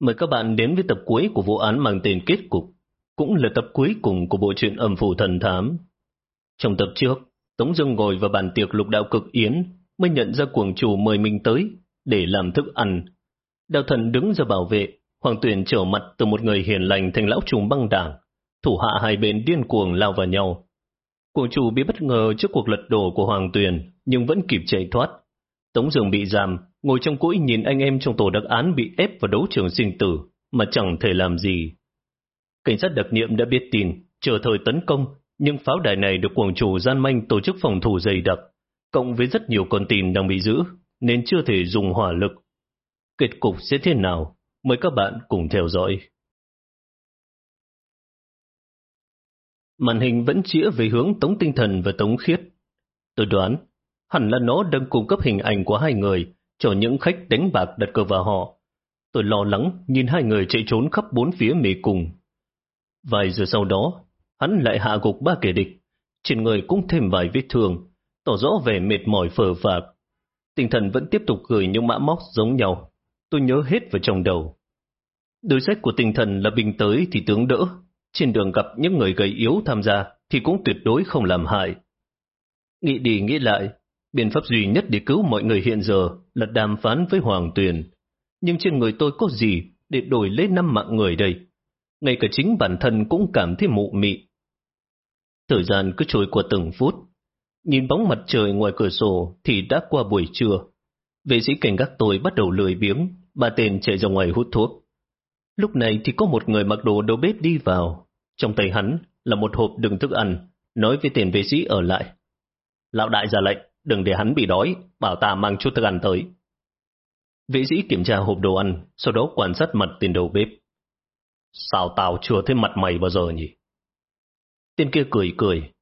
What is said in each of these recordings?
Mời các bạn đến với tập cuối của vụ án mang tên Kết Cục, cũng là tập cuối cùng của bộ truyện âm phủ thần thám. Trong tập trước, Tống Dương ngồi vào bàn tiệc lục đạo cực yến, mới nhận ra cuồng chủ mời mình tới để làm thức ăn. Đạo thần đứng ra bảo vệ, Hoàng Tuyền trở mặt từ một người hiền lành thành lão trùng băng đảng, thủ hạ hai bên điên cuồng lao vào nhau. Cuồng chủ bị bất ngờ trước cuộc lật đổ của Hoàng Tuyền, nhưng vẫn kịp chạy thoát. Tống Dương bị giam, ngồi trong cũi nhìn anh em trong tổ đặc án bị ép vào đấu trường sinh tử, mà chẳng thể làm gì. Cảnh sát đặc nhiệm đã biết tin, chờ thời tấn công, nhưng pháo đài này được quảng chủ gian manh tổ chức phòng thủ dày đặc, cộng với rất nhiều con tin đang bị giữ, nên chưa thể dùng hỏa lực. Kết cục sẽ thế nào? Mời các bạn cùng theo dõi. Màn hình vẫn chĩa về hướng Tống Tinh Thần và Tống Khiết. Tôi đoán, hẳn là nó đang cung cấp hình ảnh của hai người cho những khách đánh bạc đặt cờ vào họ. Tôi lo lắng nhìn hai người chạy trốn khắp bốn phía mê cùng. Vài giờ sau đó, hắn lại hạ gục ba kẻ địch, trên người cũng thêm vài vết thương, tỏ rõ vẻ mệt mỏi phờ phạc. Tinh thần vẫn tiếp tục gửi những mã móc giống nhau. Tôi nhớ hết vào trong đầu. Đối sách của tinh thần là bình tới thì tướng đỡ, trên đường gặp những người gầy yếu tham gia thì cũng tuyệt đối không làm hại. Nghĩ đi nghĩ lại, biện pháp duy nhất để cứu mọi người hiện giờ là đàm phán với Hoàng Tuyền. Nhưng trên người tôi có gì để đổi lấy năm mạng người đây? Ngay cả chính bản thân cũng cảm thấy mụ mị. Thời gian cứ trôi qua từng phút. Nhìn bóng mặt trời ngoài cửa sổ thì đã qua buổi trưa. Vệ sĩ cảnh gác tôi bắt đầu lười biếng, ba tên chạy ra ngoài hút thuốc. Lúc này thì có một người mặc đồ đầu bếp đi vào. Trong tay hắn là một hộp đựng thức ăn, nói với tiền vệ sĩ ở lại. Lão đại ra lệnh, đừng để hắn bị đói, bảo ta mang chút thức ăn tới. Vệ sĩ kiểm tra hộp đồ ăn, sau đó quan sát mặt tiền đầu bếp. Sao tao chưa thấy mặt mày bao giờ nhỉ? Tên kia cười cười.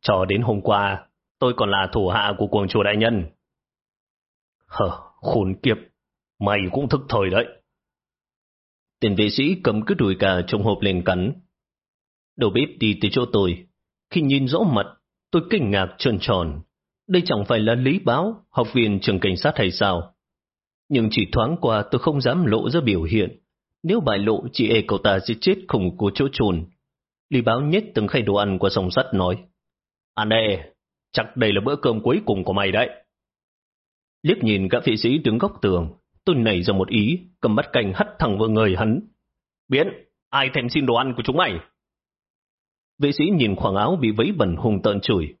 Cho đến hôm qua, tôi còn là thủ hạ của cuồng chùa đại nhân. Hờ, khốn kiếp, mày cũng thức thời đấy. Tên vệ sĩ cầm cái đùi cà trong hộp lên cắn. Đầu bếp đi tới chỗ tôi. Khi nhìn rõ mặt, tôi kinh ngạc trơn tròn. Đây chẳng phải là Lý Báo, học viên trường cảnh sát hay sao? Nhưng chỉ thoáng qua tôi không dám lộ ra biểu hiện. Nếu bại lộ, chị e cậu ta sẽ chết không có chỗ trồn. Lý Báo nhét từng khay đồ ăn qua sông sắt nói. Ăn đây, chắc đây là bữa cơm cuối cùng của mày đấy. Liếc nhìn gã vị sĩ đứng góc tường, tôi nảy ra một ý, cầm bắt canh hất thẳng vào người hắn. Biến, ai thèm xin đồ ăn của chúng mày? Vệ sĩ nhìn khoảng áo bị vấy bẩn hùng tợn chửi.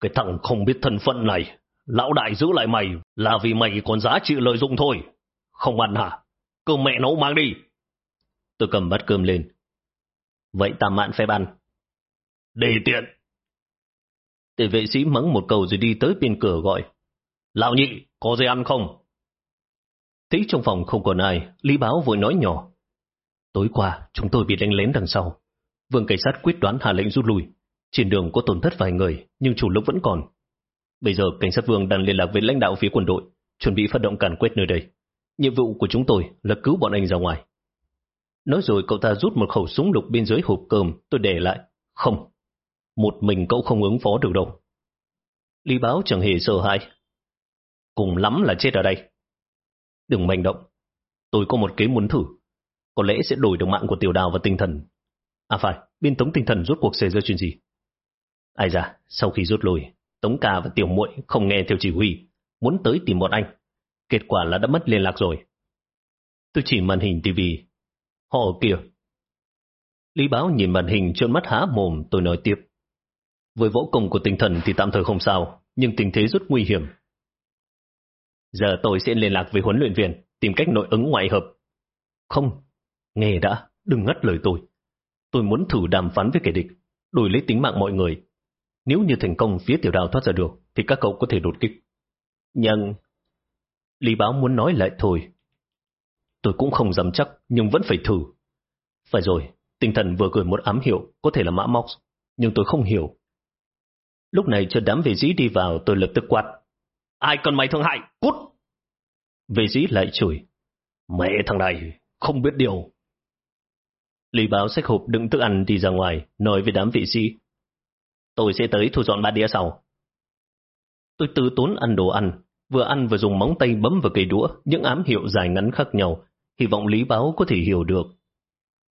Cái thằng không biết thân phận này, lão đại giữ lại mày là vì mày còn giá trị lợi dụng thôi. Không ăn hả? Cơm mẹ nấu mang đi. Tôi cầm bát cơm lên. Vậy ta mạn phép ăn. Đề tiện. Tề vệ sĩ mắng một câu rồi đi tới bên cửa gọi. Lão nhị, có gì ăn không? Thấy trong phòng không còn ai, Lý Báo vội nói nhỏ. Tối qua, chúng tôi bị đánh lén đằng sau. Vương cảnh sát quyết đoán hạ lệnh rút lui. Trên đường có tổn thất vài người, nhưng chủ lực vẫn còn. Bây giờ cảnh sát vương đang liên lạc với lãnh đạo phía quân đội, chuẩn bị phát động càn quét nơi đây. Nhiệm vụ của chúng tôi là cứu bọn anh ra ngoài. Nói rồi cậu ta rút một khẩu súng lục bên dưới hộp cơm, tôi để lại. Không, một mình cậu không ứng phó được đâu. Lý báo chẳng hề sợ hãi. Cùng lắm là chết ở đây. Đừng manh động. Tôi có một kế muốn thử. Có lẽ sẽ đổi được mạng của tiểu đào và tinh thần. À phải, bên tống tinh thần rút cuộc xảy ra chuyện gì? Ai ra, sau khi rút lui, Tống Ca và Tiểu Muội không nghe theo chỉ huy, muốn tới tìm bọn anh. Kết quả là đã mất liên lạc rồi. Tôi chỉ màn hình tivi. Họ ở kia. Lý Báo nhìn màn hình trơn mắt há mồm, tôi nói tiếp. Với võ công của tinh thần thì tạm thời không sao, nhưng tình thế rất nguy hiểm. Giờ tôi sẽ liên lạc với huấn luyện viên, tìm cách nội ứng ngoại hợp. Không, nghe đã, đừng ngắt lời tôi. Tôi muốn thử đàm phán với kẻ địch, đổi lấy tính mạng mọi người. Nếu như thành công phía tiểu đào thoát ra được, thì các cậu có thể đột kích. Nhưng... Lý báo muốn nói lại thôi. Tôi cũng không dám chắc, nhưng vẫn phải thử. Phải rồi, tinh thần vừa gửi một ám hiệu, có thể là mã móc, nhưng tôi không hiểu. Lúc này cho đám vệ dĩ đi vào, tôi lập tức quát. Ai cần mày thương hại, cút! Vệ dĩ lại chửi. Mẹ thằng này, không biết điều. Lý báo xách hộp đựng thức ăn đi ra ngoài, nói với đám vệ sĩ. Tôi sẽ tới thu dọn ba đĩa sau. Tôi tư tốn ăn đồ ăn, vừa ăn vừa dùng móng tay bấm vào cây đũa những ám hiệu dài ngắn khác nhau, hy vọng Lý Báo có thể hiểu được.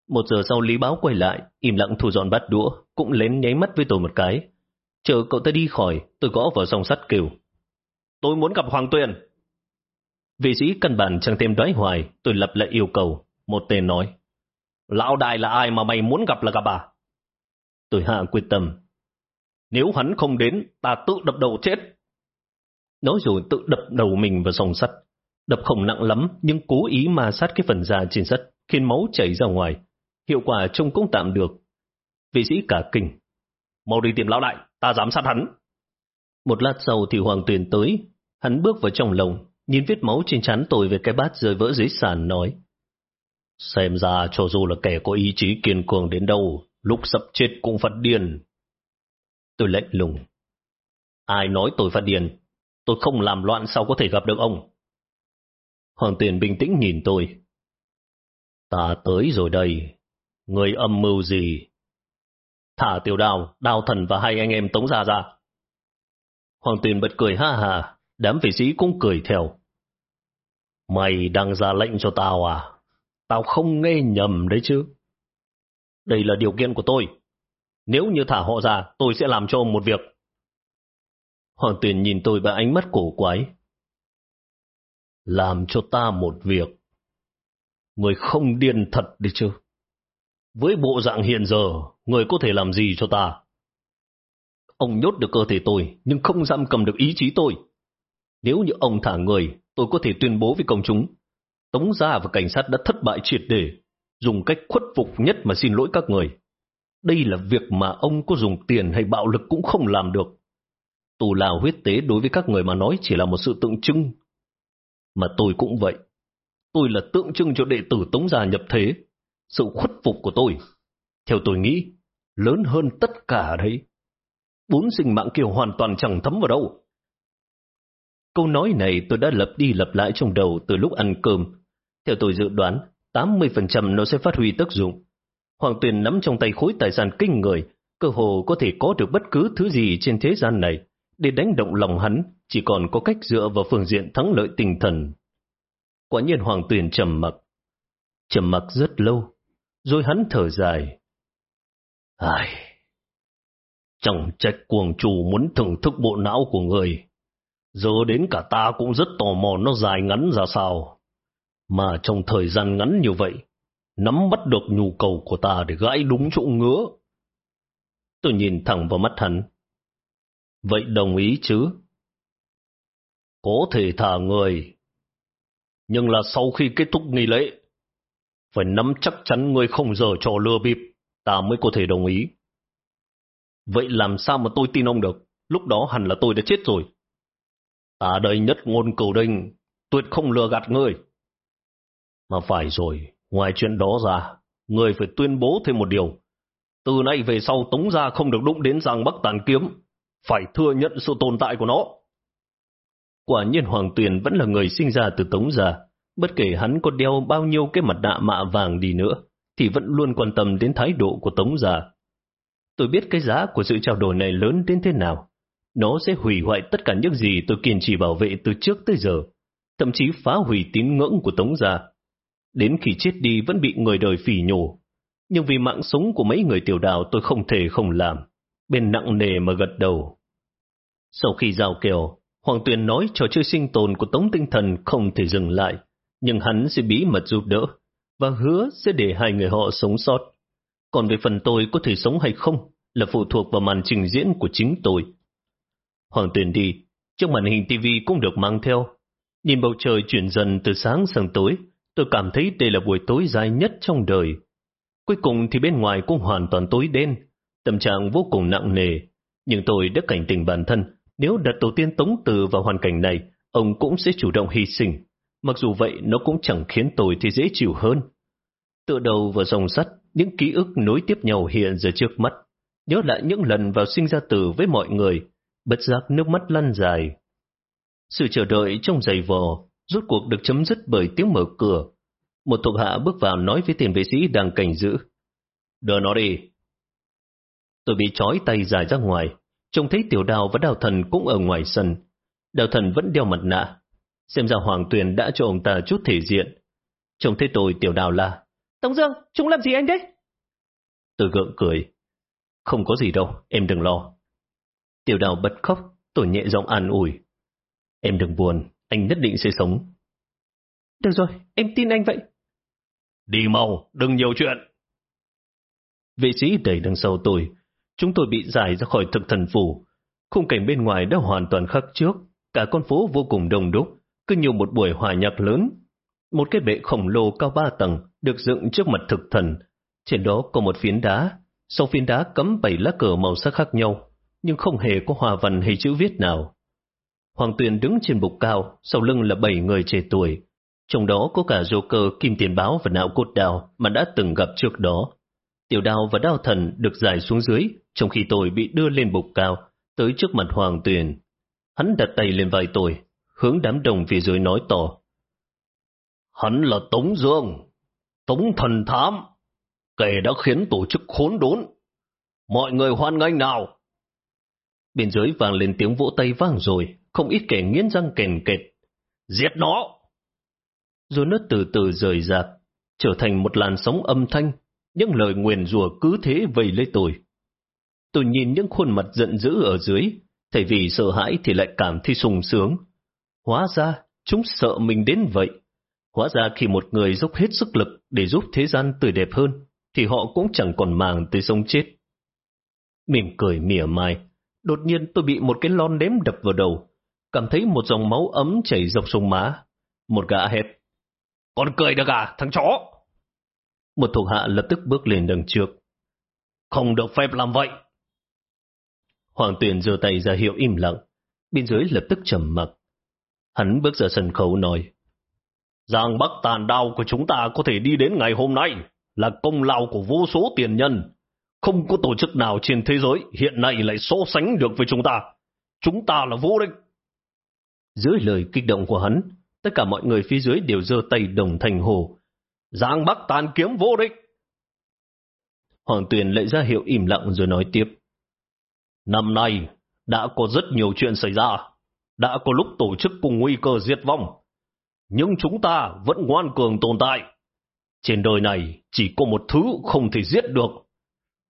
Một giờ sau Lý Báo quay lại, im lặng thu dọn bát đũa, cũng lén nháy mắt với tôi một cái. Chờ cậu ta đi khỏi, tôi gõ vào song sắt kêu. Tôi muốn gặp Hoàng Tuyền. Vị sĩ căn bản chẳng thêm đoái hoài, tôi lập lại yêu cầu. Một tên nói. Lão đại là ai mà mày muốn gặp là gặp à? Tôi hạ quyết tâm. Nếu hắn không đến, ta tự đập đầu chết. Nói rồi tự đập đầu mình vào dòng sắt. Đập không nặng lắm, nhưng cố ý mà sát cái phần da trên sắt, khiến máu chảy ra ngoài. Hiệu quả trông cũng tạm được. Vị sĩ cả kinh. Mau đi tìm lão đại, ta dám sát hắn. Một lát sau thì Hoàng Tuyền tới, hắn bước vào trong lồng, nhìn vết máu trên trán tôi về cái bát rơi vỡ dưới sàn nói. Xem ra cho dù là kẻ có ý chí kiên cường đến đâu, lúc sắp chết cũng phát điên. Tôi lạnh lùng. Ai nói tôi phát điên? Tôi không làm loạn sao có thể gặp được ông? Hoàng Tuyền bình tĩnh nhìn tôi. Ta tới rồi đây. Người âm mưu gì? Thả tiểu đào, đào thần và hai anh em tống ra ra. Hoàng Tuyền bật cười ha hà, đám vị sĩ cũng cười theo. Mày đang ra lệnh cho tao à? Tao không nghe nhầm đấy chứ. Đây là điều kiện của tôi. Nếu như thả họ ra, tôi sẽ làm cho ông một việc. Hoàng Tuyền nhìn tôi bằng ánh mắt cổ quái. Làm cho ta một việc. Người không điên thật đi chứ. Với bộ dạng hiện giờ, người có thể làm gì cho ta? Ông nhốt được cơ thể tôi, nhưng không giam cầm được ý chí tôi. Nếu như ông thả người, tôi có thể tuyên bố với công chúng. Tống gia và cảnh sát đã thất bại triệt để, dùng cách khuất phục nhất mà xin lỗi các người. Đây là việc mà ông có dùng tiền hay bạo lực cũng không làm được. Tù lao huyết tế đối với các người mà nói chỉ là một sự tượng trưng. Mà tôi cũng vậy. Tôi là tượng trưng cho đệ tử Tống Gia nhập thế. Sự khuất phục của tôi, theo tôi nghĩ, lớn hơn tất cả đấy. Bốn sinh mạng kiều hoàn toàn chẳng thấm vào đâu. Câu nói này tôi đã lập đi lập lại trong đầu từ lúc ăn cơm. Theo tôi dự đoán, 80% nó sẽ phát huy tác dụng. Hoàng Tuyền nắm trong tay khối tài sản kinh người, cơ hồ có thể có được bất cứ thứ gì trên thế gian này. Để đánh động lòng hắn, chỉ còn có cách dựa vào phương diện thắng lợi tinh thần. Quả nhiên Hoàng Tuyền trầm mặc. Trầm mặc rất lâu, rồi hắn thở dài. Ai... Chẳng trách cuồng chủ muốn thưởng thức bộ não của người. Giờ đến cả ta cũng rất tò mò nó dài ngắn ra sao. Mà trong thời gian ngắn như vậy, nắm bắt được nhu cầu của ta để gãi đúng chỗ ngứa. Tôi nhìn thẳng vào mắt hắn. Vậy đồng ý chứ? Có thể thả người. Nhưng là sau khi kết thúc nghi lễ, phải nắm chắc chắn người không giờ trò lừa bịp, ta mới có thể đồng ý. Vậy làm sao mà tôi tin ông được? Lúc đó hẳn là tôi đã chết rồi. Ta đây nhất ngôn cầu đình, tuyệt không lừa gạt người. Mà phải rồi, ngoài chuyện đó ra, người phải tuyên bố thêm một điều. Từ nay về sau Tống Gia không được đụng đến Giang Bắc Tàn Kiếm, phải thừa nhận sự tồn tại của nó. Quả nhiên Hoàng Tuyền vẫn là người sinh ra từ Tống Gia, bất kể hắn có đeo bao nhiêu cái mặt nạ mạ vàng đi nữa, thì vẫn luôn quan tâm đến thái độ của Tống Gia. Tôi biết cái giá của sự trao đổi này lớn đến thế nào. Nó sẽ hủy hoại tất cả những gì tôi kiên trì bảo vệ từ trước tới giờ, thậm chí phá hủy tín ngưỡng của Tống Gia. Đến khi chết đi vẫn bị người đời phỉ nhổ. Nhưng vì mạng sống của mấy người tiểu đạo tôi không thể không làm. Bên nặng nề mà gật đầu. Sau khi giao kèo, Hoàng Tuyền nói trò chơi sinh tồn của Tống Tinh Thần không thể dừng lại, nhưng hắn sẽ bí mật giúp đỡ, và hứa sẽ để hai người họ sống sót. Còn về phần tôi có thể sống hay không là phụ thuộc vào màn trình diễn của chính tôi. Hoàng Tuyền đi, trong màn hình TV cũng được mang theo. Nhìn bầu trời chuyển dần từ sáng sang tối, tôi cảm thấy đây là buổi tối dài nhất trong đời. Cuối cùng thì bên ngoài cũng hoàn toàn tối đen, tâm trạng vô cùng nặng nề. Nhưng tôi đã cảnh tỉnh bản thân, nếu đặt tổ tiên Tống Từ vào hoàn cảnh này, ông cũng sẽ chủ động hy sinh. Mặc dù vậy, nó cũng chẳng khiến tôi thì dễ chịu hơn. Tựa đầu vào dòng sắt, những ký ức nối tiếp nhau hiện ra trước mắt. Nhớ lại những lần vào sinh ra tử với mọi người, bất giác nước mắt lăn dài. Sự chờ đợi trong giày vò, rốt cuộc được chấm dứt bởi tiếng mở cửa. Một thuộc hạ bước vào nói với tiền vệ sĩ đang cảnh giữ. Đưa nó đi. Tôi bị trói tay dài ra ngoài, trông thấy tiểu đào và đào thần cũng ở ngoài sân. Đào thần vẫn đeo mặt nạ. Xem ra Hoàng Tuyền đã cho ông ta chút thể diện. Trông thấy tôi tiểu đào là Tống Dương, chúng làm gì anh thế? Tôi gượng cười. Không có gì đâu, em đừng lo. Tiểu đào bật khóc, tôi nhẹ giọng an ủi. Em đừng buồn, anh nhất định sẽ sống. Được rồi, em tin anh vậy. Đi mau, đừng nhiều chuyện. Vệ sĩ đẩy đằng sau tôi. Chúng tôi bị giải ra khỏi thực thần phủ. Khung cảnh bên ngoài đã hoàn toàn khác trước. Cả con phố vô cùng đông đúc, cứ như một buổi hòa nhạc lớn. Một cái bệ khổng lồ cao ba tầng được dựng trước mặt thực thần. Trên đó có một phiến đá. Sau phiến đá cắm bảy lá cờ màu sắc khác nhau, nhưng không hề có hòa văn hay chữ viết nào. Hoàng Tuyền đứng trên bục cao, sau lưng là bảy người trẻ tuổi. Trong đó có cả Joker, Kim Tiền Báo và Nạo Cốt Đào mà đã từng gặp trước đó. Tiểu đao và đao thần được giải xuống dưới, trong khi tôi bị đưa lên bục cao, tới trước mặt Hoàng Tuyền. Hắn đặt tay lên vai tôi, hướng đám đồng phía dưới nói to. Hắn là Tống Dương, Tống Thần Thám, kẻ đã khiến tổ chức khốn đốn. Mọi người hoan nghênh nào! Bên dưới vang lên tiếng vỗ tay vang rồi, không ít kẻ nghiến răng kềnh kệt. Giết nó! Rồi nó từ từ rời rạc, trở thành một làn sóng âm thanh, những lời nguyền rủa cứ thế vây lấy tôi. Tôi nhìn những khuôn mặt giận dữ ở dưới, thay vì sợ hãi thì lại cảm thấy sung sướng. Hóa ra, chúng sợ mình đến vậy. Hóa ra khi một người dốc hết sức lực để giúp thế gian tươi đẹp hơn, thì họ cũng chẳng còn màng tới sống chết. Mỉm cười mỉa mai, đột nhiên tôi bị một cái lon đếm đập vào đầu, cảm thấy một dòng máu ấm chảy dọc sông má. Một gã hét. Con cười được à, thằng chó? Một thuộc hạ lập tức bước lên đằng trước. Không được phép làm vậy. Hoàng Tuyền giơ tay ra hiệu im lặng, bên dưới lập tức trầm mặc. Hắn bước ra sân khấu nói, Giang Bắc tàn đao của chúng ta có thể đi đến ngày hôm nay là công lao của vô số tiền nhân. Không có tổ chức nào trên thế giới hiện nay lại so sánh được với chúng ta. Chúng ta là vô địch. Dưới lời kích động của hắn, tất cả mọi người phía dưới đều giơ tay đồng thành hồ. Giang Bắc tàn kiếm vô địch. Hoàng Tuyền lại ra hiệu im lặng rồi nói tiếp. Năm nay, đã có rất nhiều chuyện xảy ra. Đã có lúc tổ chức cùng nguy cơ diệt vong. Nhưng chúng ta vẫn ngoan cường tồn tại. Trên đời này chỉ có một thứ không thể giết được.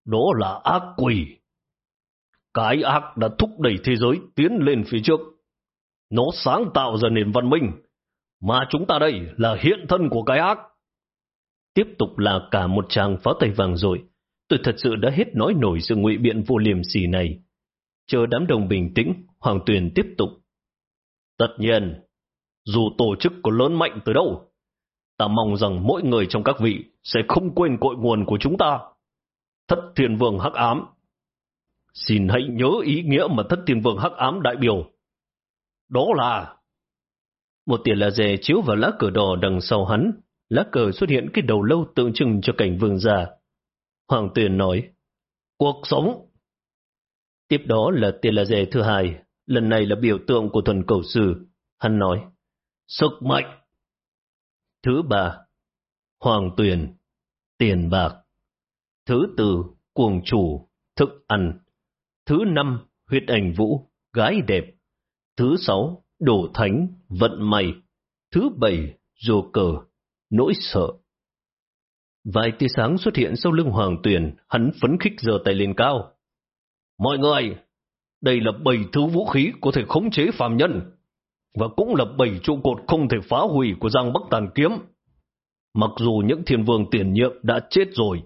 Đó là ác quỷ. Cái ác đã thúc đẩy thế giới tiến lên phía trước. Nó sáng tạo ra nền văn minh. Mà chúng ta đây là hiện thân của cái ác. Tiếp tục là cả một tràng pháo tay vàng rồi. Tôi thật sự đã hết nói nổi sự ngụy biện vô liềm sỉ này. Chờ đám đồng bình tĩnh, Hoàng Tuyền tiếp tục. Tất nhiên, dù tổ chức có lớn mạnh từ đâu, ta mong rằng mỗi người trong các vị sẽ không quên cội nguồn của chúng ta. Thất Thiên Vương Hắc Ám. Xin hãy nhớ ý nghĩa mà Thất Thiên Vương Hắc Ám đại biểu. Đó là... Một tiền là dè chiếu vào lá cờ đỏ đằng sau hắn, lá cờ xuất hiện cái đầu lâu tượng trưng cho cảnh vương già. Hoàng Tuyền nói, cuộc sống. Tiếp đó là tiền là dè thứ hai, lần này là biểu tượng của thần cầu sư. Hắn nói, sức mạnh. Thứ ba, Hoàng Tuyền, tiền bạc. Thứ tư, cuồng chủ, thức ăn. Thứ năm, huyết ảnh vũ, gái đẹp. Thứ sáu, đổ thánh, vận may. Thứ bảy, rồ cờ, nỗi sợ. Vài tia sáng xuất hiện sau lưng Hoàng Tuyền, hắn phấn khích giơ tay lên cao. Mọi người, đây là bảy thứ vũ khí có thể khống chế phàm nhân, và cũng là bảy trụ cột không thể phá hủy của Giang Bắc Tàn Kiếm. Mặc dù những thiên vương tiền nhiệm đã chết rồi,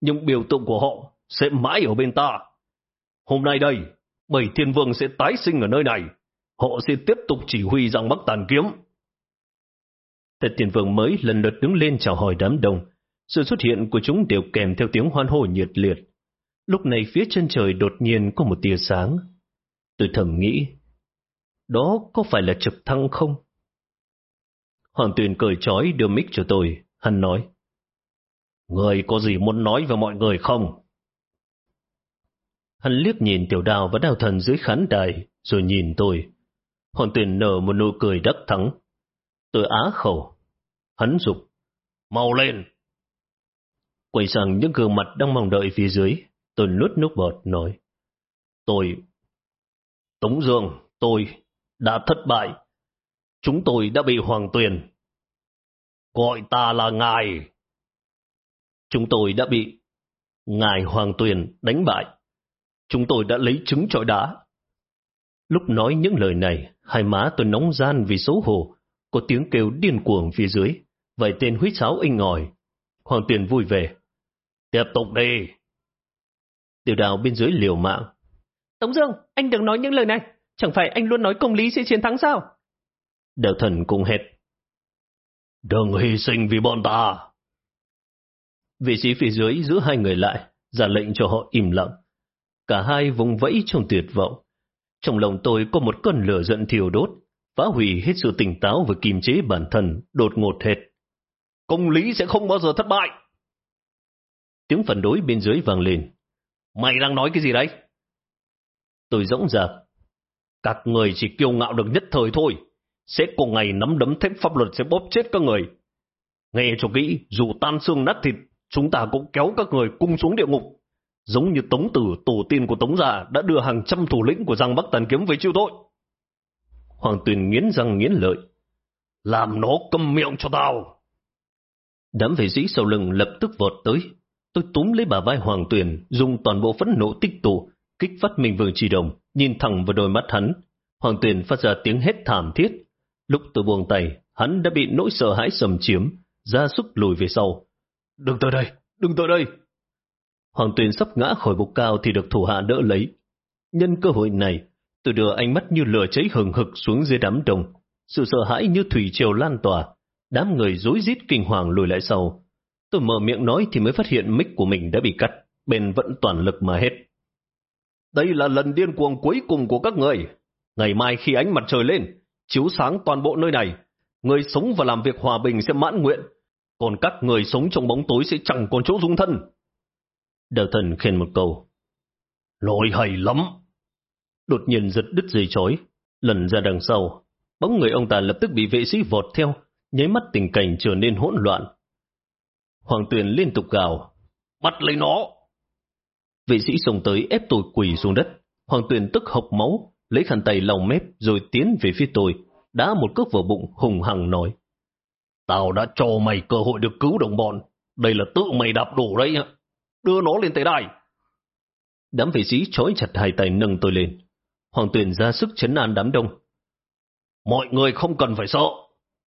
nhưng biểu tượng của họ sẽ mãi ở bên ta. Hôm nay đây, bảy thiên vương sẽ tái sinh ở nơi này. Họ sẽ tiếp tục chỉ huy rằng Bắc Tàn Kiếm. tật tiền vương mới lần lượt đứng lên chào hỏi đám đông, sự xuất hiện của chúng đều kèm theo tiếng hoan hô nhiệt liệt. Lúc này phía chân trời đột nhiên có một tia sáng. Tôi thầm nghĩ, đó có phải là trực thăng không? Hoàng Tuyền cười chói đưa mic cho tôi, hắn nói. Người có gì muốn nói với mọi người không? Hắn liếc nhìn tiểu đào và đào thần dưới khán đài, rồi nhìn tôi. Hoàng Tuyền nở một nụ cười đắc thắng. Tôi á khẩu. Hắn dục Mau lên! Quay sang những gương mặt đang mong đợi phía dưới, tôi nuốt nước bọt nói. Tôi... Tống Dương, tôi đã thất bại. Chúng tôi đã bị Hoàng Tuyền. Gọi ta là ngài. Chúng tôi đã bị ngài Hoàng Tuyền đánh bại. Chúng tôi đã lấy trứng trọi đá. Lúc nói những lời này, hai má tôi nóng gian vì xấu hổ, có tiếng kêu điên cuồng phía dưới, vài tên huýt sáo inh ngòi. Hoàng Tuyền vui vẻ. Tiếp tục đi. Tiểu đào bên dưới liều mạng. Tống Dương, anh đừng nói những lời này. Chẳng phải anh luôn nói công lý sẽ chiến thắng sao? Đào thần cùng hét. Đừng hy sinh vì bọn ta. Vị sĩ phía dưới giữ hai người lại, ra lệnh cho họ im lặng. Cả hai vùng vẫy trong tuyệt vọng. Trong lòng tôi có một cơn lửa giận thiêu đốt, phá hủy hết sự tỉnh táo và kiềm chế bản thân, đột ngột hết. Công lý sẽ không bao giờ thất bại. Tiếng phản đối bên dưới vang lên. Mày đang nói cái gì đấy? Tôi rỗng rạc. Các người chỉ kiêu ngạo được nhất thời thôi. Sẽ có ngày nắm đấm thép pháp luật sẽ bóp chết các người. Nghe cho kỹ, dù tan xương nát thịt, chúng ta cũng kéo các người cung xuống địa ngục. Giống như Tống Tử, tổ tiên của Tống Gia đã đưa hàng trăm thủ lĩnh của Giang Bắc Tàn Kiếm về chịu tội. Hoàng Tuyền nghiến răng nghiến lợi. Làm nó câm miệng cho tao. Đám vệ sĩ sau lưng lập tức vọt tới. Tôi túm lấy bà vai Hoàng Tuyền, dùng toàn bộ phẫn nộ tích tụ, kích phát mình vương trì đồng, nhìn thẳng vào đôi mắt hắn. Hoàng Tuyền phát ra tiếng hét thảm thiết. Lúc tôi buông tay, hắn đã bị nỗi sợ hãi sầm chiếm, ra sức lùi về sau. Đừng tới đây, đừng tới đây. Hoàng Tuyền sắp ngã khỏi bục cao thì được thủ hạ đỡ lấy. Nhân cơ hội này, tôi đưa ánh mắt như lửa cháy hừng hực xuống dưới đám đông. Sự sợ hãi như thủy triều lan tỏa. Đám người rối rít kinh hoàng lùi lại sau. Tôi mở miệng nói thì mới phát hiện mic của mình đã bị cắt, bên vẫn toàn lực mà hết. Đây là lần điên cuồng cuối cùng của các người. Ngày mai khi ánh mặt trời lên, chiếu sáng toàn bộ nơi này, người sống và làm việc hòa bình sẽ mãn nguyện, còn các người sống trong bóng tối sẽ chẳng còn chỗ dung thân đạo thần khen một câu. Lỗi hay lắm. Đột nhiên giật đứt dây chói, lần ra đằng sau. Bóng người ông ta lập tức bị vệ sĩ vọt theo, nháy mắt tình cảnh trở nên hỗn loạn. Hoàng Tuyền liên tục gào, bắt lấy nó. Vệ sĩ xông tới ép tôi quỳ xuống đất. Hoàng Tuyền tức hộc máu, lấy khăn tay lau mép rồi tiến về phía tôi, đá một cước vào bụng hùng hằng nói. Tao đã cho mày cơ hội được cứu đồng bọn, đây là tự mày đạp đổ đấy ạ đưa nó lên tế đài. Đám vệ sĩ trói chặt hai tay nâng tôi lên. Hoàng Tuyền ra sức chấn an đám đông. Mọi người không cần phải sợ.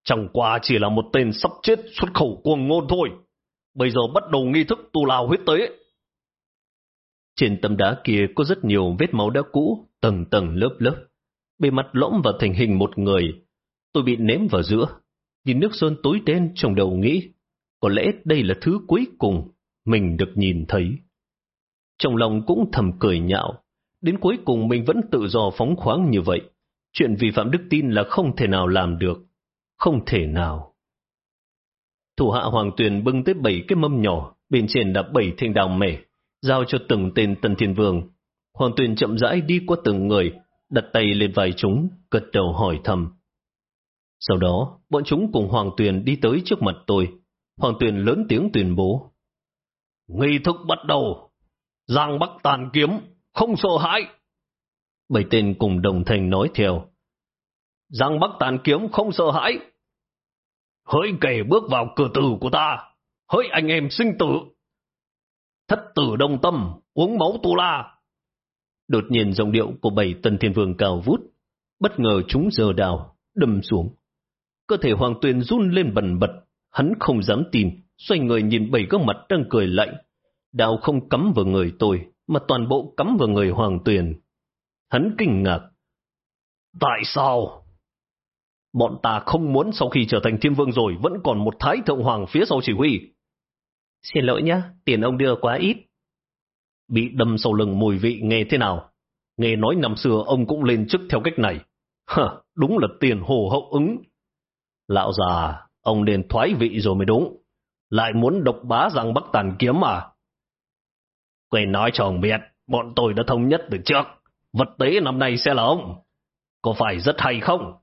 Chẳng qua chỉ là một tên sắp chết xuất khẩu cuồng ngôn thôi. Bây giờ bắt đầu nghi thức tu lao huyết tế. Trên tấm đá kia có rất nhiều vết máu đã cũ, tầng tầng lớp lớp. Bề mặt lõm vào thành hình một người. Tôi bị ném vào giữa. Nhìn nước sơn tối đen trong đầu nghĩ. Có lẽ đây là thứ cuối cùng mình được nhìn thấy. Trong lòng cũng thầm cười nhạo, đến cuối cùng mình vẫn tự do phóng khoáng như vậy. Chuyện vi phạm đức tin là không thể nào làm được, không thể nào. Thủ hạ Hoàng Tuyền bưng tới bảy cái mâm nhỏ, bên trên đặt bảy thanh đào mẻ, giao cho từng tên Tân Thiên Vương. Hoàng Tuyền chậm rãi đi qua từng người, đặt tay lên vai chúng, gật đầu hỏi thầm. Sau đó, bọn chúng cùng Hoàng Tuyền đi tới trước mặt tôi. Hoàng Tuyền lớn tiếng tuyên bố. Nghi thức bắt đầu. Giang Bắc tàn kiếm, không sợ hãi. Bảy tên cùng đồng thanh nói theo. Giang Bắc tàn kiếm không sợ hãi. Hỡi kẻ bước vào cửa tử của ta, hỡi anh em sinh tử. Thất tử đồng tâm, uống máu tu la. Đột nhiên giọng điệu của bảy tần thiên vương cao vút, bất ngờ chúng giờ đào, đâm xuống. Cơ thể hoàng tuyền run lên bần bật, hắn không dám tin, xoay người nhìn bảy gương mặt đang cười lạnh. Đào không cắm vào người tôi, mà toàn bộ cắm vào người Hoàng Tuyền. Hắn kinh ngạc. Tại sao? Bọn ta không muốn sau khi trở thành thiên vương rồi vẫn còn một thái thượng hoàng phía sau chỉ huy. Xin lỗi nhé, tiền ông đưa quá ít. Bị đâm sau lưng mùi vị nghe thế nào? Nghe nói năm xưa ông cũng lên chức theo cách này. Hả, đúng là tiền hồ hậu ứng. Lão già, ông nên thoái vị rồi mới đúng lại muốn độc bá rằng Bắc Tàn Kiếm à? Quên nói cho ông biết, bọn tôi đã thống nhất từ trước, vật tế năm nay sẽ là ông. Có phải rất hay không?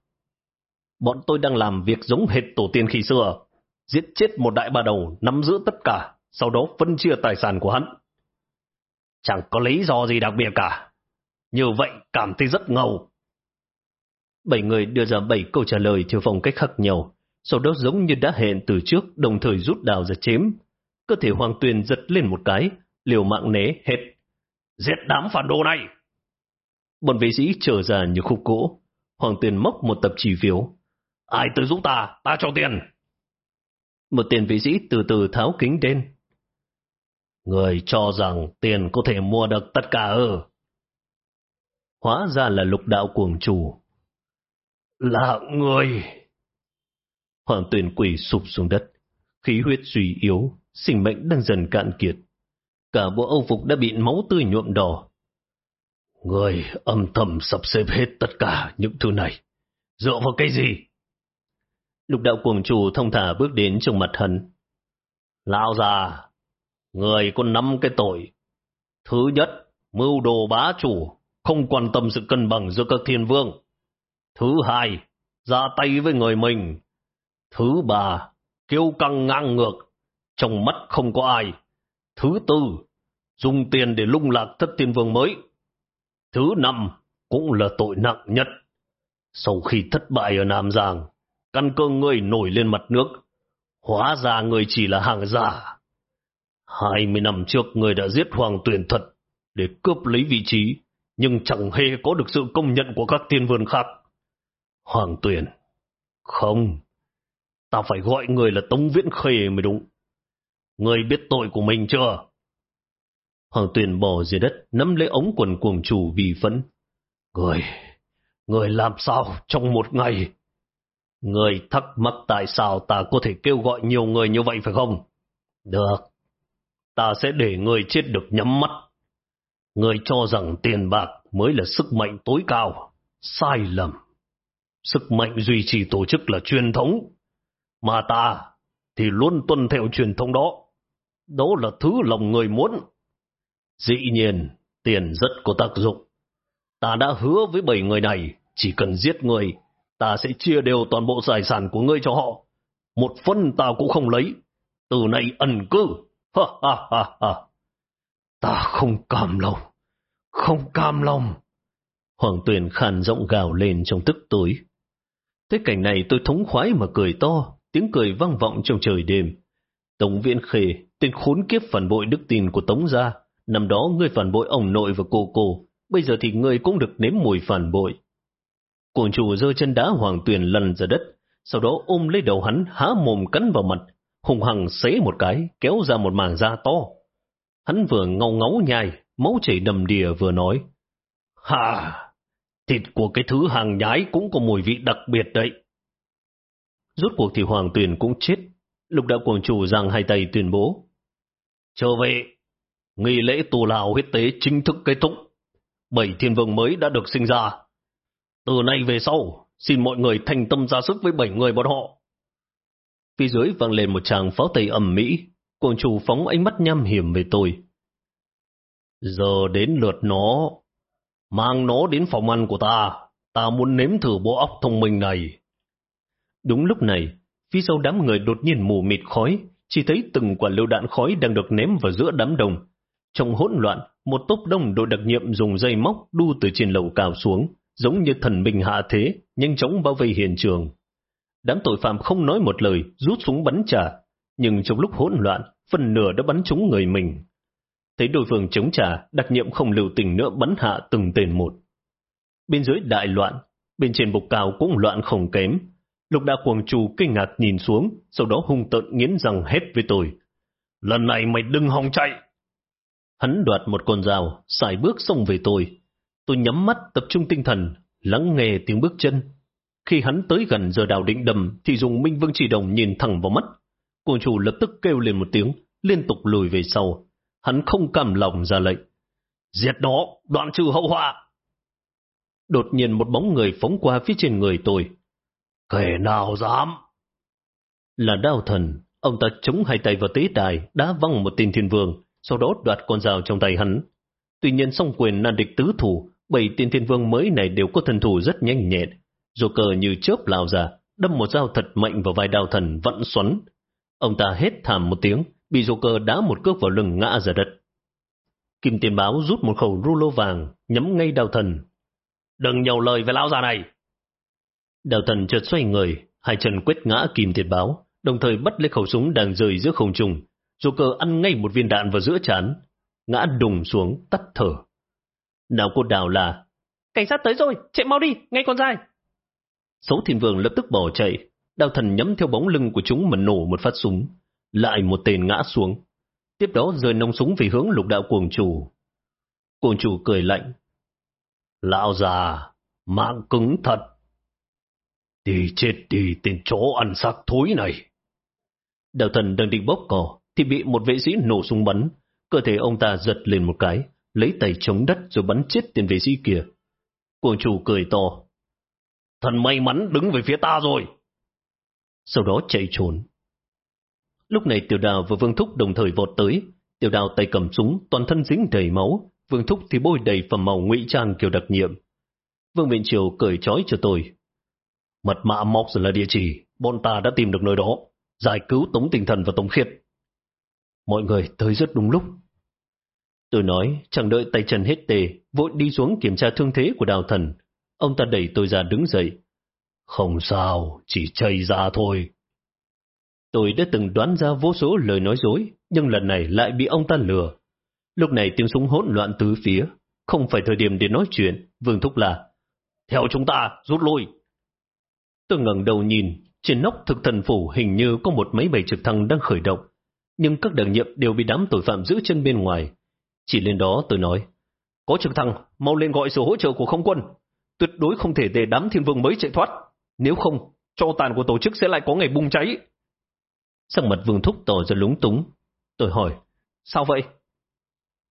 Bọn tôi đang làm việc giống hệt tổ tiên khi xưa, giết chết một đại ba đầu, nắm giữ tất cả, sau đó phân chia tài sản của hắn. Chẳng có lý do gì đặc biệt cả. Như vậy cảm thấy rất ngầu. Bảy người đưa ra bảy câu trả lời theo phong cách khác nhau, sau đó giống như đã hẹn từ trước đồng thời rút đào ra chém. Cơ thể Hoàng Tuyền giật lên một cái, liều mạng né hết. Giết đám phản đồ này! Bọn vệ sĩ trở ra như khúc gỗ. Hoàng Tuyền móc một tập chỉ phiếu. Ai tới giúp ta, ta cho tiền. Một tiền vệ sĩ từ từ tháo kính đen. Người cho rằng tiền có thể mua được tất cả ư. Hóa ra là lục đạo cuồng chủ. Là người... Hoàng Tuyền quỷ sụp xuống đất, khí huyết suy yếu, sinh mệnh đang dần cạn kiệt. Cả bộ âu phục đã bị máu tươi nhuộm đỏ. Người âm thầm sập xếp hết tất cả những thứ này. Dựa vào cái gì? Lục đạo cuồng chủ thông thả bước đến trong mặt hắn. Lão già, người có năm cái tội. Thứ nhất, mưu đồ bá chủ, không quan tâm sự cân bằng giữa các thiên vương. Thứ hai, ra tay với người mình. Thứ ba, kêu căng ngang ngược, trong mắt không có ai. Thứ tư, dùng tiền để lung lạc thất tiên vương mới. Thứ năm, cũng là tội nặng nhất. Sau khi thất bại ở Nam Giang, căn cơ người nổi lên mặt nước. Hóa ra người chỉ là hàng giả. Hai mươi năm trước người đã giết Hoàng Tuyển thật để cướp lấy vị trí, nhưng chẳng hề có được sự công nhận của các tiên vương khác. Hoàng Tuyển, không, ta phải gọi người là Tống Viễn Khê mới đúng. Người biết tội của mình chưa? Hoàng Tuyền bò dưới đất, nắm lấy ống quần cuồng chủ vì phẫn. Người, người làm sao trong một ngày? Người thắc mắc tại sao ta có thể kêu gọi nhiều người như vậy phải không? Được, ta sẽ để người chết được nhắm mắt. Người cho rằng tiền bạc mới là sức mạnh tối cao. Sai lầm. Sức mạnh duy trì tổ chức là truyền thống. Mà ta thì luôn tuân theo truyền thống đó. Đó là thứ lòng người muốn. Dĩ nhiên, tiền rất có tác dụng. Ta đã hứa với bảy người này, chỉ cần giết người, ta sẽ chia đều toàn bộ tài sản của ngươi cho họ. Một phân ta cũng không lấy. Từ nay ẩn cư. Ha ha ha ha. Ta không cam lòng. Không cam lòng. Hoàng Tuyền khàn giọng gào lên trong tức tối. Thế cảnh này tôi thống khoái mà cười to, tiếng cười vang vọng trong trời đêm. Tống Viễn Khê, tên khốn kiếp phản bội đức tin của Tống gia, năm đó ngươi phản bội ông nội và cô cô, bây giờ thì ngươi cũng được nếm mùi phản bội. Cổn chủ giơ chân đá Hoàng Tuyền lần ra đất, sau đó ôm lấy đầu hắn há mồm cắn vào mặt, hùng hằng xế một cái, kéo ra một màng da to. Hắn vừa ngâu ngấu nhai, máu chảy đầm đìa vừa nói. Hà, thịt của cái thứ hàng nhái cũng có mùi vị đặc biệt đấy. Rốt cuộc thì Hoàng Tuyền cũng chết. Lục đạo cuồng chủ giang hai tay tuyên bố. Trở về, nghi lễ tù lào huyết tế chính thức kết thúc. Bảy thiên vương mới đã được sinh ra. Từ nay về sau, xin mọi người thành tâm ra sức với bảy người bọn họ. Phía dưới vang lên một tràng pháo tay ẩm mỹ, cuồng chủ phóng ánh mắt nham hiểm về tôi. Giờ đến lượt nó, mang nó đến phòng ăn của ta, ta muốn nếm thử bộ óc thông minh này. Đúng lúc này, phía sau đám người đột nhiên mù mịt khói, chỉ thấy từng quả lưu đạn khói đang được ném vào giữa đám đông. Trong hỗn loạn, một tốp đông đội đặc nhiệm dùng dây móc đu từ trên lầu cao xuống, giống như thần binh hạ thế, nhanh chóng bao vây hiện trường. Đám tội phạm không nói một lời, rút súng bắn trả, nhưng trong lúc hỗn loạn, phần nửa đã bắn trúng người mình. Thấy đối phương chống trả, đặc nhiệm không lưu tình nữa bắn hạ từng tên một. Bên dưới đại loạn, bên trên bục cao cũng loạn không kém. Lục đa Quảng chủ kinh ngạc nhìn xuống, sau đó hung tợn nghiến răng hét với tôi. Lần này mày đừng hòng chạy! Hắn đoạt một con dao, xài bước xông về tôi. Tôi nhắm mắt tập trung tinh thần, lắng nghe tiếng bước chân. Khi hắn tới gần giờ đào định đầm thì dùng minh vương chỉ đồng nhìn thẳng vào mắt. Quảng chủ lập tức kêu lên một tiếng, liên tục lùi về sau. Hắn không cầm lòng ra lệnh. Diệt nó, đoạn trừ hậu họa! Đột nhiên một bóng người phóng qua phía trên người tôi. Kẻ nào dám? Là đao thần, ông ta chống hai tay vào tế đài, đá văng một tên thiên vương, sau đó đoạt con dao trong tay hắn. Tuy nhiên song quyền nan địch tứ thủ, bảy tiên thiên vương mới này đều có thần thủ rất nhanh nhẹn. Dù cờ như chớp lao ra, đâm một dao thật mạnh vào vai đao thần vẫn xoắn. Ông ta hét thảm một tiếng, bị cơ đá một cước vào lưng ngã ra đất. Kim tiền báo rút một khẩu rulo vàng, nhắm ngay đao thần. Đừng nhiều lời với lão già này. Đào thần chợt xoay người, Hai chân quét ngã kìm thiệt báo, đồng thời bắt lấy khẩu súng đang rơi giữa không trung. Joker ăn ngay một viên đạn vào giữa chán, ngã đùng xuống, tắt thở. Nào cô đào là Cảnh sát tới rồi, chạy mau đi, ngay con dài. Xấu thiên vương lập tức bỏ chạy, đào thần nhắm theo bóng lưng của chúng mà nổ một phát súng. Lại một tên ngã xuống. Tiếp đó rời nòng súng về hướng lục đạo cuồng chủ. Cuồng chủ cười lạnh. Lão già, mạng cứng thật. Đi chết đi tên chó ăn xác thối này. Đạo thần đang định bóp cò, thì bị một vệ sĩ nổ súng bắn. Cơ thể ông ta giật lên một cái, lấy tay chống đất rồi bắn chết tên vệ sĩ kia. Cuồng chủ cười to. Thần may mắn đứng về phía ta rồi. Sau đó chạy trốn. Lúc này tiểu đào và vương thúc đồng thời vọt tới. Tiểu đào tay cầm súng, toàn thân dính đầy máu. Vương thúc thì bôi đầy phẩm màu ngụy trang kiểu đặc nhiệm. Vương Viện Triều cởi trói cho tôi. Mật mã mọc rồi là địa chỉ, bọn ta đã tìm được nơi đó. Giải cứu Tống Tinh Thần và Tống Khiết. Mọi người tới rất đúng lúc. Tôi nói, chẳng đợi tay chân hết tề, vội đi xuống kiểm tra thương thế của đào thần. Ông ta đẩy tôi ra đứng dậy. Không sao, chỉ chảy ra thôi. Tôi đã từng đoán ra vô số lời nói dối, nhưng lần này lại bị ông ta lừa. Lúc này tiếng súng hỗn loạn tứ phía, không phải thời điểm để nói chuyện, Vương Thúc là Theo chúng ta, rút lui. Tôi ngẩng đầu nhìn, trên nóc thực thần phủ hình như có một máy bay trực thăng đang khởi động, nhưng các đặc nhiệm đều bị đám tội phạm giữ chân bên ngoài. Chỉ lên đó tôi nói, có trực thăng, mau lên gọi sự hỗ trợ của không quân. Tuyệt đối không thể để đám thiên vương mới chạy thoát. Nếu không, cho tàn của tổ chức sẽ lại có ngày bùng cháy. Sắc mặt vương thúc tỏ ra lúng túng. Tôi hỏi, sao vậy?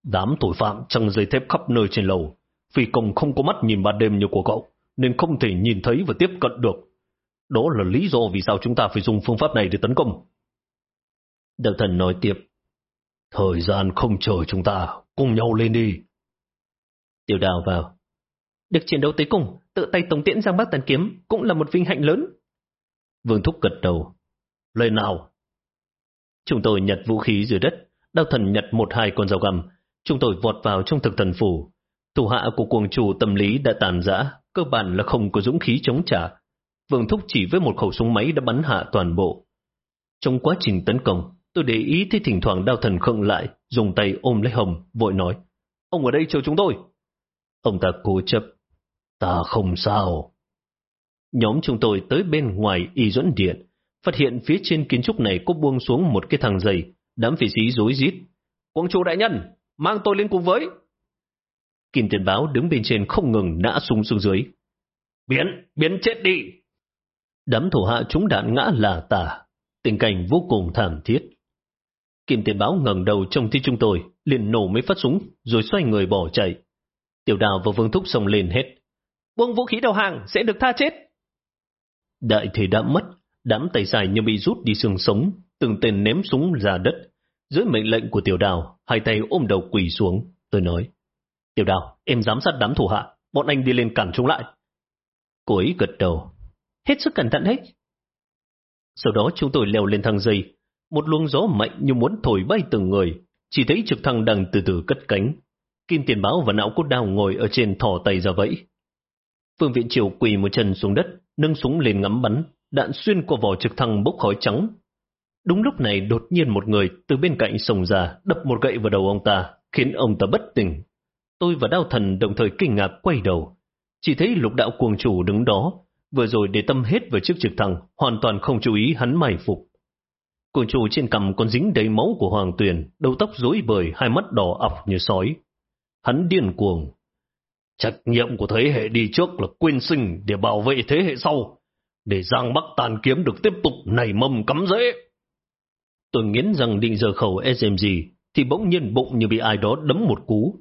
Đám tội phạm trăng dây thép khắp nơi trên lầu. Phi công không có mắt nhìn ban đêm như của cậu, nên không thể nhìn thấy và tiếp cận được. Đó là lý do vì sao chúng ta phải dùng phương pháp này để tấn công. Đạo thần nói tiếp, thời gian không chờ chúng ta, cùng nhau lên đi. Tiểu đào vào. Được chiến đấu tới cùng, tự tay tổng tiễn Giang Bắc Tàn Kiếm cũng là một vinh hạnh lớn. Vương Thúc gật đầu. lời nào. Chúng tôi nhặt vũ khí dưới đất, đao thần nhặt một hai con dao găm. Chúng tôi vọt vào trong thực thần phủ. Thủ hạ của cuồng chủ tâm lý đã tàn giã, cơ bản là không có dũng khí chống trả. Vương Thúc chỉ với một khẩu súng máy đã bắn hạ toàn bộ. Trong quá trình tấn công, tôi để ý thấy thỉnh thoảng đao thần khựng lại, dùng tay ôm lấy Hồng, vội nói. Ông ở đây chờ chúng tôi. Ông ta cố chấp. Ta không sao. Nhóm chúng tôi tới bên ngoài y dẫn điện, phát hiện phía trên kiến trúc này có buông xuống một cái thằng dày, đám phỉ sĩ rối rít. Quang chủ đại nhân, mang tôi lên cùng với. Kim tiền báo đứng bên trên không ngừng nã súng xuống dưới. Biến, biến chết đi! Đám thủ hạ chúng đạn ngã là tả, tình cảnh vô cùng thảm thiết. Kim tiền báo ngẩng đầu trông thấy chúng tôi, liền nổ mấy phát súng, rồi xoay người bỏ chạy. Tiểu đào và vương thúc xông lên hết. Buông vũ khí đầu hàng, sẽ được tha chết. Đại thể đã mất, đám tay dài như bị rút đi xương sống, từng tên ném súng ra đất. Dưới mệnh lệnh của tiểu đào, hai tay ôm đầu quỳ xuống, tôi nói. Tiểu đào, em giám sát đám thủ hạ, bọn anh đi lên cản chúng lại. Cô ấy gật đầu. Hết sức cẩn thận hết. Sau đó chúng tôi leo lên thang dây, một luồng gió mạnh như muốn thổi bay từng người, chỉ thấy trực thăng đang từ từ cất cánh. Kim tiền báo và não cốt đào ngồi ở trên thò tay ra vẫy. Phương Viện Triều quỳ một chân xuống đất, nâng súng lên ngắm bắn, đạn xuyên qua vỏ trực thăng bốc khói trắng. Đúng lúc này đột nhiên một người từ bên cạnh sông ra, đập một gậy vào đầu ông ta, khiến ông ta bất tỉnh. Tôi và đao thần đồng thời kinh ngạc quay đầu. Chỉ thấy lục đạo cuồng chủ đứng đó, vừa rồi để tâm hết vào chiếc trực thăng, hoàn toàn không chú ý hắn mày phục. Cô chủ trên cằm còn dính đầy máu của Hoàng Tuyền, đầu tóc rối bời, hai mắt đỏ ọc như sói. Hắn điên cuồng. Trách nhiệm của thế hệ đi trước là quyên sinh để bảo vệ thế hệ sau, để Giang Bắc tàn kiếm được tiếp tục nảy mầm cắm rễ. Tôi nghiến rằng định giờ khẩu SMG, thì bỗng nhiên bụng như bị ai đó đấm một cú.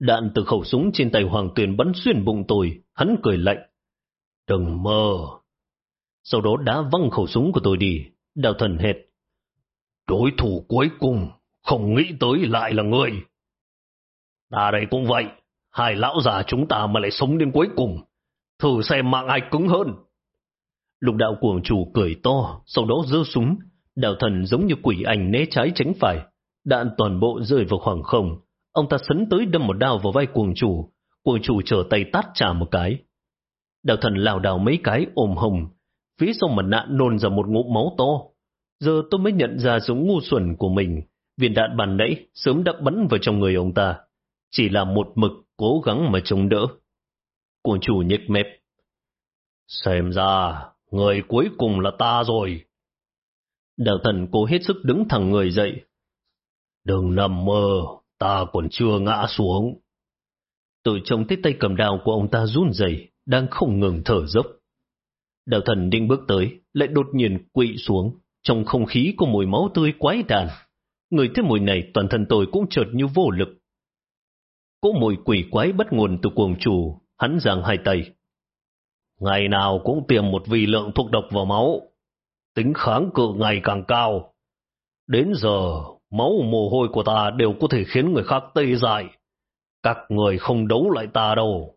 Đạn từ khẩu súng trên tay Hoàng Tuyền bắn xuyên bụng tôi, hắn cười lạnh. Đừng mơ. Sau đó đã văng khẩu súng của tôi đi, đào thần hệt. Đối thủ cuối cùng, không nghĩ tới lại là người. Ta đây cũng vậy, hai lão già chúng ta mà lại sống đến cuối cùng. Thử xem mạng ai cứng hơn. Lục đạo cuồng chủ cười to, sau đó giơ súng. Đạo thần giống như quỷ ảnh né trái tránh phải. Đạn toàn bộ rơi vào khoảng không. Ông ta sấn tới đâm một đao vào vai cuồng chủ. Cuồng chủ trở tay tát trả một cái. Đạo thần lào đảo mấy cái ôm hồng. phía sau mặt nạ nôn ra một ngụm máu to. Giờ tôi mới nhận ra giống ngu xuẩn của mình. Viên đạn bàn nãy sớm đã bắn vào trong người ông ta. Chỉ là một mực cố gắng mà chống đỡ. Cuồng chủ nhếch mép. Xem ra, người cuối cùng là ta rồi. Đạo thần cố hết sức đứng thẳng người dậy. Đừng nằm mơ, ta còn chưa ngã xuống. Tôi trông thấy tay cầm đào của ông ta run rẩy, đang không ngừng thở dốc. Đạo thần định bước tới, lại đột nhiên quỵ xuống, trong không khí có mùi máu tươi quái đàn. Người thấy mùi này toàn thân tôi cũng chợt như vô lực. Có mùi quỷ quái bất nguồn từ cuồng chủ, hắn giang hai tay. Ngày nào cũng tiêm một vi lượng thuốc độc vào máu, tính kháng cự ngày càng cao. Đến giờ, máu mồ hôi của ta đều có thể khiến người khác tê dại. Các người không đấu lại ta đâu.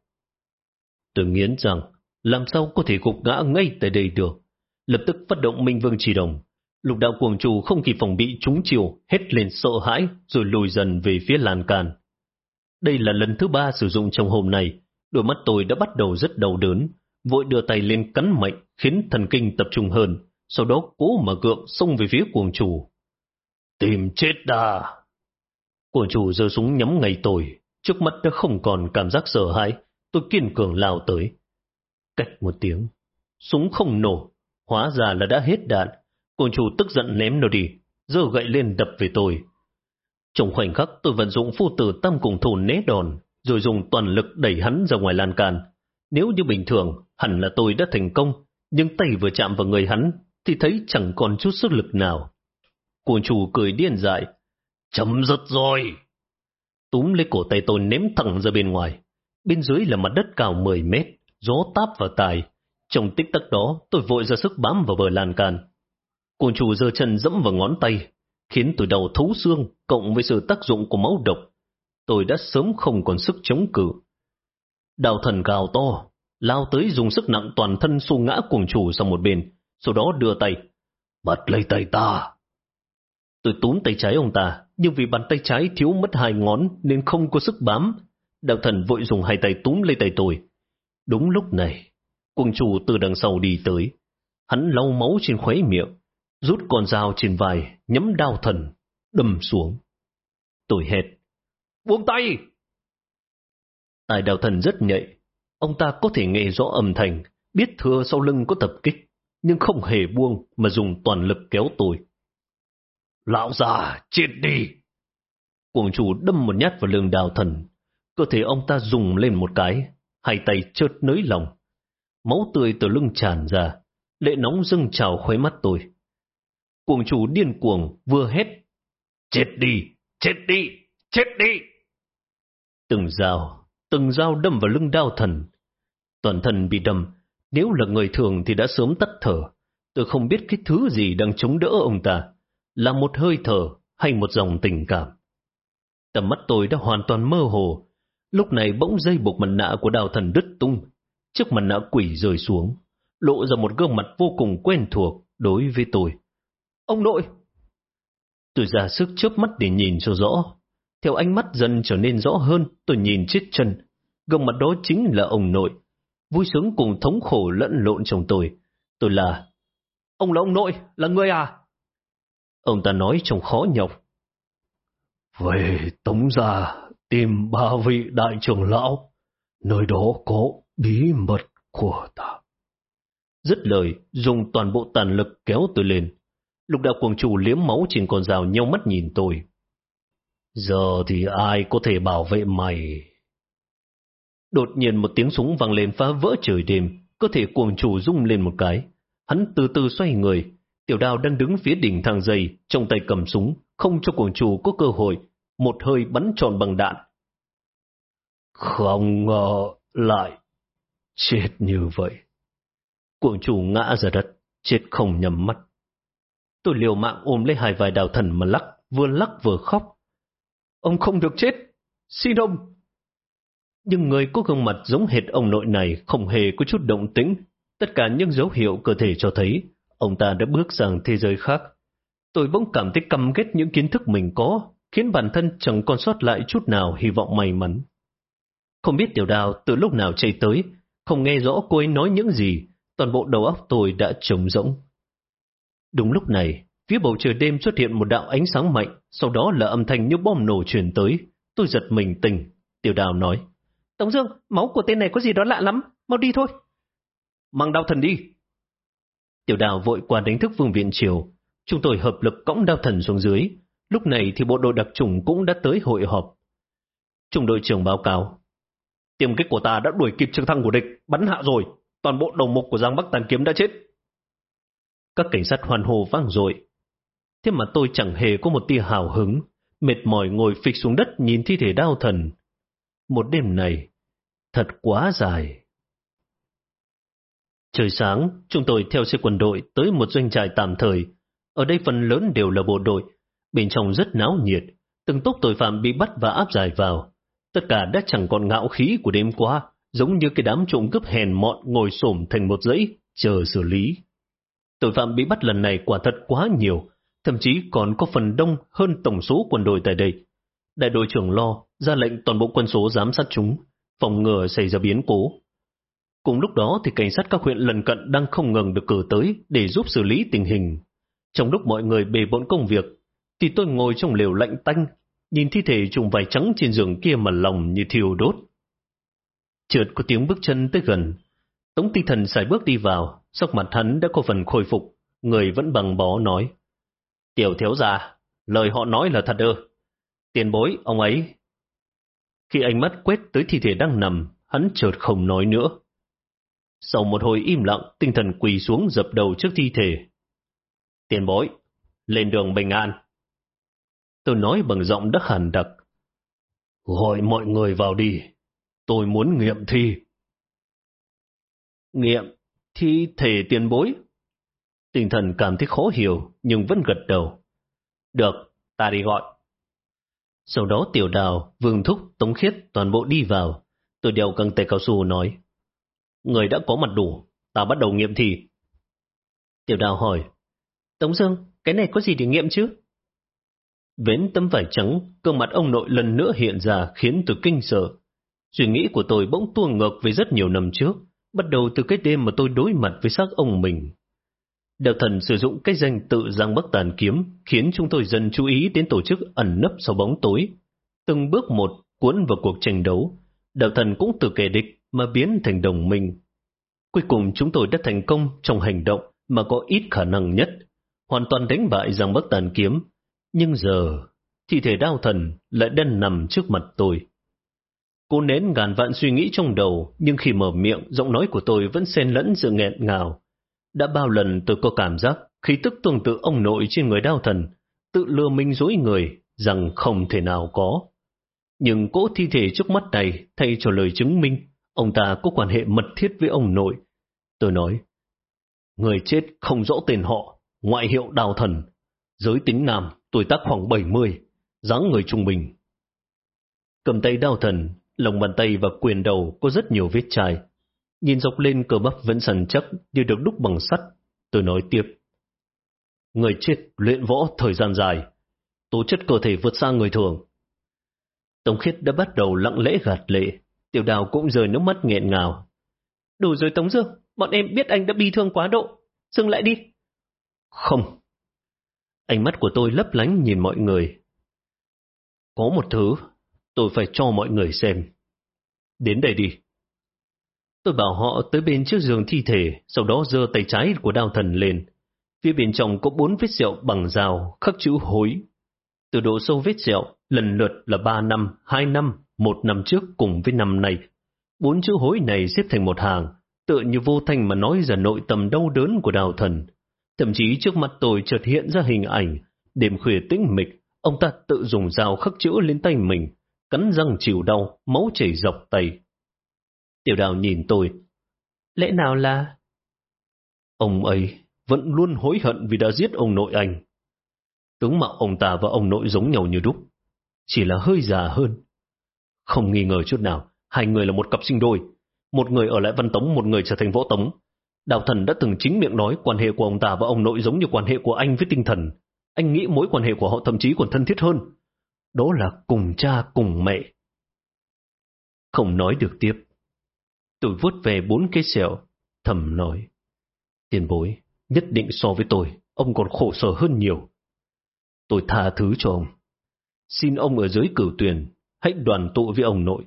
Tôi nghiến rằng, làm sao có thể gục ngã ngay tại đây được. Lập tức phát động Minh Vương Chỉ Đồng. Lục đạo cuồng chủ không kịp phòng bị trúng chiều, hết lên sợ hãi rồi lùi dần về phía làn can. Đây là lần thứ ba sử dụng trong hôm nay. Đôi mắt tôi đã bắt đầu rất đau đớn, vội đưa tay lên cắn mạnh khiến thần kinh tập trung hơn, sau đó cố mà gượng xông về phía cuồng chủ. Tìm chết đà! Cuồng chủ giơ súng nhắm ngay tôi, trước mắt đã không còn cảm giác sợ hãi, tôi kiên cường lao tới. Cách một tiếng, súng không nổ, hóa ra là đã hết đạn. Côn chủ tức giận ném nó đi, giơ gậy lên đập về tôi. Trong khoảnh khắc tôi vận dụng phu tử tam cùng thủ né đòn, rồi dùng toàn lực đẩy hắn ra ngoài lan can. Nếu như bình thường, hẳn là tôi đã thành công, nhưng tay vừa chạm vào người hắn, thì thấy chẳng còn chút sức lực nào. Côn chủ cười điên dại. Chấm dứt rồi! Túm lấy cổ tay tôi ném thẳng ra bên ngoài. Bên dưới là mặt đất cao 10 mét, gió táp vào tài. Trong tích tắc đó, tôi vội ra sức bám vào bờ lan can. Cuồng chủ giơ chân dẫm vào ngón tay, khiến tôi đầu thấu xương cộng với sự tác dụng của máu độc. Tôi đã sớm không còn sức chống cự. Đào thần gào to, lao tới dùng sức nặng toàn thân xô ngã cuồng chủ sang một bên, sau đó đưa tay. Bắt lấy tay ta. Tôi túm tay trái ông ta, nhưng vì bàn tay trái thiếu mất hai ngón nên không có sức bám. Đạo thần vội dùng hai tay túm lấy tay tôi. Đúng lúc này, cuồng chủ từ đằng sau đi tới. Hắn lau máu trên khóe miệng, rút con dao trên vai, nhắm đao thần, đâm xuống. Tôi hét. Buông tay! Tài đạo thần rất nhạy. Ông ta có thể nghe rõ âm thanh, biết thừa sau lưng có tập kích, nhưng không hề buông mà dùng toàn lực kéo tôi. Lão già, chết đi! Cuồng chủ đâm một nhát vào lưng đào thần. Cơ thể ông ta dùng lên một cái, hai tay chợt nới lòng. Máu tươi từ lưng tràn ra, lệ nóng dâng trào khuấy mắt tôi. Cuồng chủ điên cuồng vừa hét. Chết đi! Chết đi! Chết đi! Từng dao, từng dao đâm vào lưng đao thần. Toàn thân bị đâm, nếu là người thường thì đã sớm tắt thở. Tôi không biết cái thứ gì đang chống đỡ ông ta, là một hơi thở hay một dòng tình cảm. Tầm mắt tôi đã hoàn toàn mơ hồ, lúc này bỗng dây buộc mặt nạ của đào thần đứt tung, chiếc mặt nạ quỷ rơi xuống, lộ ra một gương mặt vô cùng quen thuộc đối với tôi. Ông nội! Tôi ra sức chớp mắt để nhìn cho rõ. Theo ánh mắt dần trở nên rõ hơn, tôi nhìn chết chân. Gương mặt đó chính là ông nội. Vui sướng cùng thống khổ lẫn lộn trong tôi. Tôi là... Ông là ông nội, là người à? Ông ta nói trong khó nhọc. Về tống gia tìm ba vị đại trưởng lão, nơi đó có bí mật của ta. Dứt lời, dùng toàn bộ tàn lực kéo tôi lên. Lục đạo cuồng chủ liếm máu trên con dao nhau mắt nhìn tôi. Giờ thì ai có thể bảo vệ mày? Đột nhiên một tiếng súng vang lên phá vỡ trời đêm, cơ thể cuồng chủ rung lên một cái. Hắn từ từ xoay người, tiểu đao đang đứng phía đỉnh thang dây, trong tay cầm súng, không cho cuồng chủ có cơ hội, một hơi bắn tròn bằng đạn. Không ngờ lại chết như vậy. Cuồng chủ ngã ra đất, chết không nhắm mắt. Tôi liều mạng ôm lấy hai vài đào thần mà lắc, vừa lắc vừa khóc. Ông không được chết, xin ông. Nhưng người có gương mặt giống hệt ông nội này không hề có chút động tĩnh. Tất cả những dấu hiệu cơ thể cho thấy ông ta đã bước sang thế giới khác. Tôi bỗng cảm thấy căm ghét những kiến thức mình có, khiến bản thân chẳng còn sót lại chút nào hy vọng may mắn. Không biết tiểu đào từ lúc nào chạy tới, không nghe rõ cô ấy nói những gì, toàn bộ đầu óc tôi đã trống rỗng. Đúng lúc này, phía bầu trời đêm xuất hiện một đạo ánh sáng mạnh, sau đó là âm thanh như bom nổ truyền tới. Tôi giật mình tỉnh. Tiểu đào nói, Tống Dương, máu của tên này có gì đó lạ lắm, mau đi thôi. Mang đao thần đi. Tiểu đào vội qua đánh thức vương viện triều. Chúng tôi hợp lực cõng đao thần xuống dưới. Lúc này thì bộ đội đặc chủng cũng đã tới hội họp. Trung đội trưởng báo cáo. Tiềm kích của ta đã đuổi kịp trực thăng của địch, bắn hạ rồi. Toàn bộ đầu mục của Giang Bắc Tàn Kiếm đã chết. Các cảnh sát hoàn hồ vang dội. Thế mà tôi chẳng hề có một tia hào hứng, mệt mỏi ngồi phịch xuống đất nhìn thi thể đau thần. Một đêm này, thật quá dài. Trời sáng, chúng tôi theo xe quân đội tới một doanh trại tạm thời. Ở đây phần lớn đều là bộ đội, bên trong rất náo nhiệt, từng tốp tội phạm bị bắt và áp giải vào. Tất cả đã chẳng còn ngạo khí của đêm qua, giống như cái đám trộm cướp hèn mọn ngồi xổm thành một dãy, chờ xử lý. Tội phạm bị bắt lần này quả thật quá nhiều, thậm chí còn có phần đông hơn tổng số quân đội tại đây. Đại đội trưởng lo ra lệnh toàn bộ quân số giám sát chúng, phòng ngừa xảy ra biến cố. Cùng lúc đó thì cảnh sát các huyện lần cận đang không ngừng được cử tới để giúp xử lý tình hình. Trong lúc mọi người bề bộn công việc, thì tôi ngồi trong lều lạnh tanh, nhìn thi thể trùng vải trắng trên giường kia mà lòng như thiêu đốt. Chợt có tiếng bước chân tới gần, Tống tinh thần xài bước đi vào, sắc mặt hắn đã có phần khôi phục, người vẫn bằng bó nói. Tiểu thiếu gia, lời họ nói là thật ư. Tiền bối, ông ấy. Khi ánh mắt quét tới thi thể đang nằm, hắn chợt không nói nữa. Sau một hồi im lặng, tinh thần quỳ xuống dập đầu trước thi thể. Tiền bối, lên đường bình an. Tôi nói bằng giọng đắc hẳn đặc. Gọi mọi người vào đi, tôi muốn nghiệm thi. Nghiệm, thi thể tiền bối. Tinh thần cảm thấy khó hiểu, nhưng vẫn gật đầu. Được, ta đi gọi. Sau đó tiểu đào, vương thúc, tống khiết toàn bộ đi vào. Tôi đeo căng tay cao su nói. Người đã có mặt đủ, ta bắt đầu nghiệm thi. Tiểu đào hỏi. Tống Dương, cái này có gì để nghiệm chứ? Vến tấm vải trắng, cơ mặt ông nội lần nữa hiện ra khiến tôi kinh sợ. Suy nghĩ của tôi bỗng tuông ngược về rất nhiều năm trước, bắt đầu từ cái đêm mà tôi đối mặt với xác ông mình. Đạo thần sử dụng cái danh tự Giang Bắc Tàn Kiếm khiến chúng tôi dần chú ý đến tổ chức ẩn nấp sau bóng tối. Từng bước một cuốn vào cuộc tranh đấu, đạo thần cũng từ kẻ địch mà biến thành đồng minh. Cuối cùng chúng tôi đã thành công trong hành động mà có ít khả năng nhất, hoàn toàn đánh bại Giang Bắc Tàn Kiếm. Nhưng giờ, thi thể đao thần lại đang nằm trước mặt tôi. Cô nén ngàn vạn suy nghĩ trong đầu, nhưng khi mở miệng, giọng nói của tôi vẫn xen lẫn sự nghẹn ngào. Đã bao lần tôi có cảm giác khí tức tương tự ông nội trên người đao thần, tự lừa mình dối người rằng không thể nào có. Nhưng cỗ thi thể trước mắt này thay cho lời chứng minh ông ta có quan hệ mật thiết với ông nội. Tôi nói, người chết không rõ tên họ, ngoại hiệu đào thần, giới tính nam, tuổi tác khoảng 70, dáng người trung bình. Cầm tay đao thần, lòng bàn tay và quyền đầu có rất nhiều vết chai. Nhìn dọc lên cơ bắp vẫn sần chắc như được đúc bằng sắt. Tôi nói tiếp. Người chết luyện võ thời gian dài, tố chất cơ thể vượt xa người thường. Tống khiết đã bắt đầu lặng lẽ gạt lệ, tiểu đào cũng rời nước mắt nghẹn ngào. Đủ rồi Tống Dương, bọn em biết anh đã bi thương quá độ. Dừng lại đi. Không. Ánh mắt của tôi lấp lánh nhìn mọi người. Có một thứ tôi phải cho mọi người xem. Đến đây đi. Tôi bảo họ tới bên chiếc giường thi thể, sau đó giơ tay trái của đao thần lên. Phía bên trong có bốn vết sẹo bằng rào khắc chữ hối. Từ độ sâu vết sẹo, lần lượt là ba năm, hai năm, một năm trước cùng với năm nay. Bốn chữ hối này xếp thành một hàng, tựa như vô thanh mà nói ra nội tâm đau đớn của đào thần. Thậm chí trước mặt tôi chợt hiện ra hình ảnh, đêm khuya tĩnh mịch, ông ta tự dùng dao khắc chữ lên tay mình, cắn răng chịu đau, máu chảy dọc tay. Tiểu đào nhìn tôi. Lẽ nào là... Ông ấy vẫn luôn hối hận vì đã giết ông nội anh. Tướng mạo ông ta và ông nội giống nhau như đúc, chỉ là hơi già hơn. Không nghi ngờ chút nào, hai người là một cặp sinh đôi. Một người ở lại Văn Tống, một người trở thành Võ Tống. Đào thần đã từng chính miệng nói quan hệ của ông ta và ông nội giống như quan hệ của anh với tinh thần. Anh nghĩ mối quan hệ của họ thậm chí còn thân thiết hơn. Đó là cùng cha cùng mẹ. Không nói được tiếp. Tôi vuốt về bốn cái sẹo, thầm nói. Tiền bối, nhất định so với tôi, ông còn khổ sở hơn nhiều. Tôi tha thứ cho ông. Xin ông ở dưới cửu tuyển, hãy đoàn tụ với ông nội.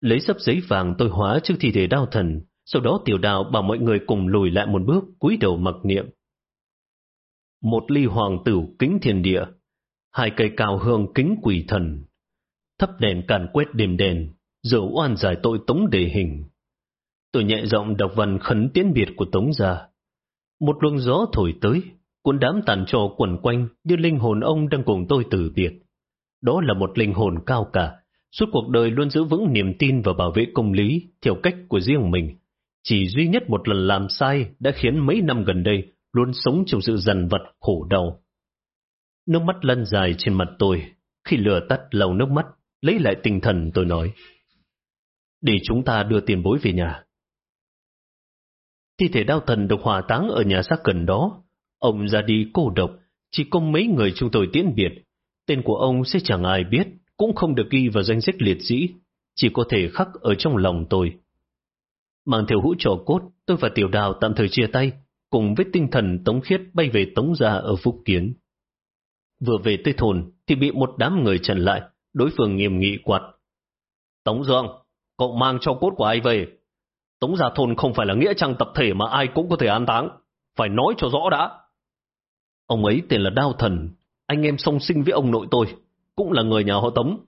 Lấy sắp giấy vàng tôi hóa trước thi thể đao thần, sau đó tiểu đào bảo mọi người cùng lùi lại một bước, cúi đầu mặc niệm. Một ly hoàng tử kính thiên địa, hai cây cao hương kính quỷ thần, thấp đèn càn quét đêm đèn, rượu oan giải tội tống đề hình. Tôi nhẹ giọng đọc văn khấn tiến biệt của tống gia. Một luồng gió thổi tới, cuốn đám tàn trò quẩn quanh như linh hồn ông đang cùng tôi từ biệt. Đó là một linh hồn cao cả, suốt cuộc đời luôn giữ vững niềm tin và bảo vệ công lý theo cách của riêng mình. Chỉ duy nhất một lần làm sai đã khiến mấy năm gần đây luôn sống trong sự dần vật khổ đau. Nước mắt lăn dài trên mặt tôi, khi lửa tắt lầu nước mắt, lấy lại tinh thần tôi nói. Để chúng ta đưa tiền bối về nhà. Thi thể đao thần được hỏa táng ở nhà xác gần đó. Ông ra đi cô độc, chỉ có mấy người chúng tôi tiễn biệt. Tên của ông sẽ chẳng ai biết, cũng không được ghi vào danh sách liệt sĩ, chỉ có thể khắc ở trong lòng tôi. Mang theo hũ trò cốt, tôi và tiểu đào tạm thời chia tay, cùng với tinh thần tống khiết bay về tống gia ở Phúc Kiến. Vừa về tới thôn thì bị một đám người chặn lại, đối phương nghiêm nghị quạt. Tống Dương, cậu mang cho cốt của ai về? Tống gia thôn không phải là nghĩa trang tập thể mà ai cũng có thể an táng, phải nói cho rõ đã. Ông ấy tên là Đao Thần, anh em song sinh với ông nội tôi, cũng là người nhà họ Tống.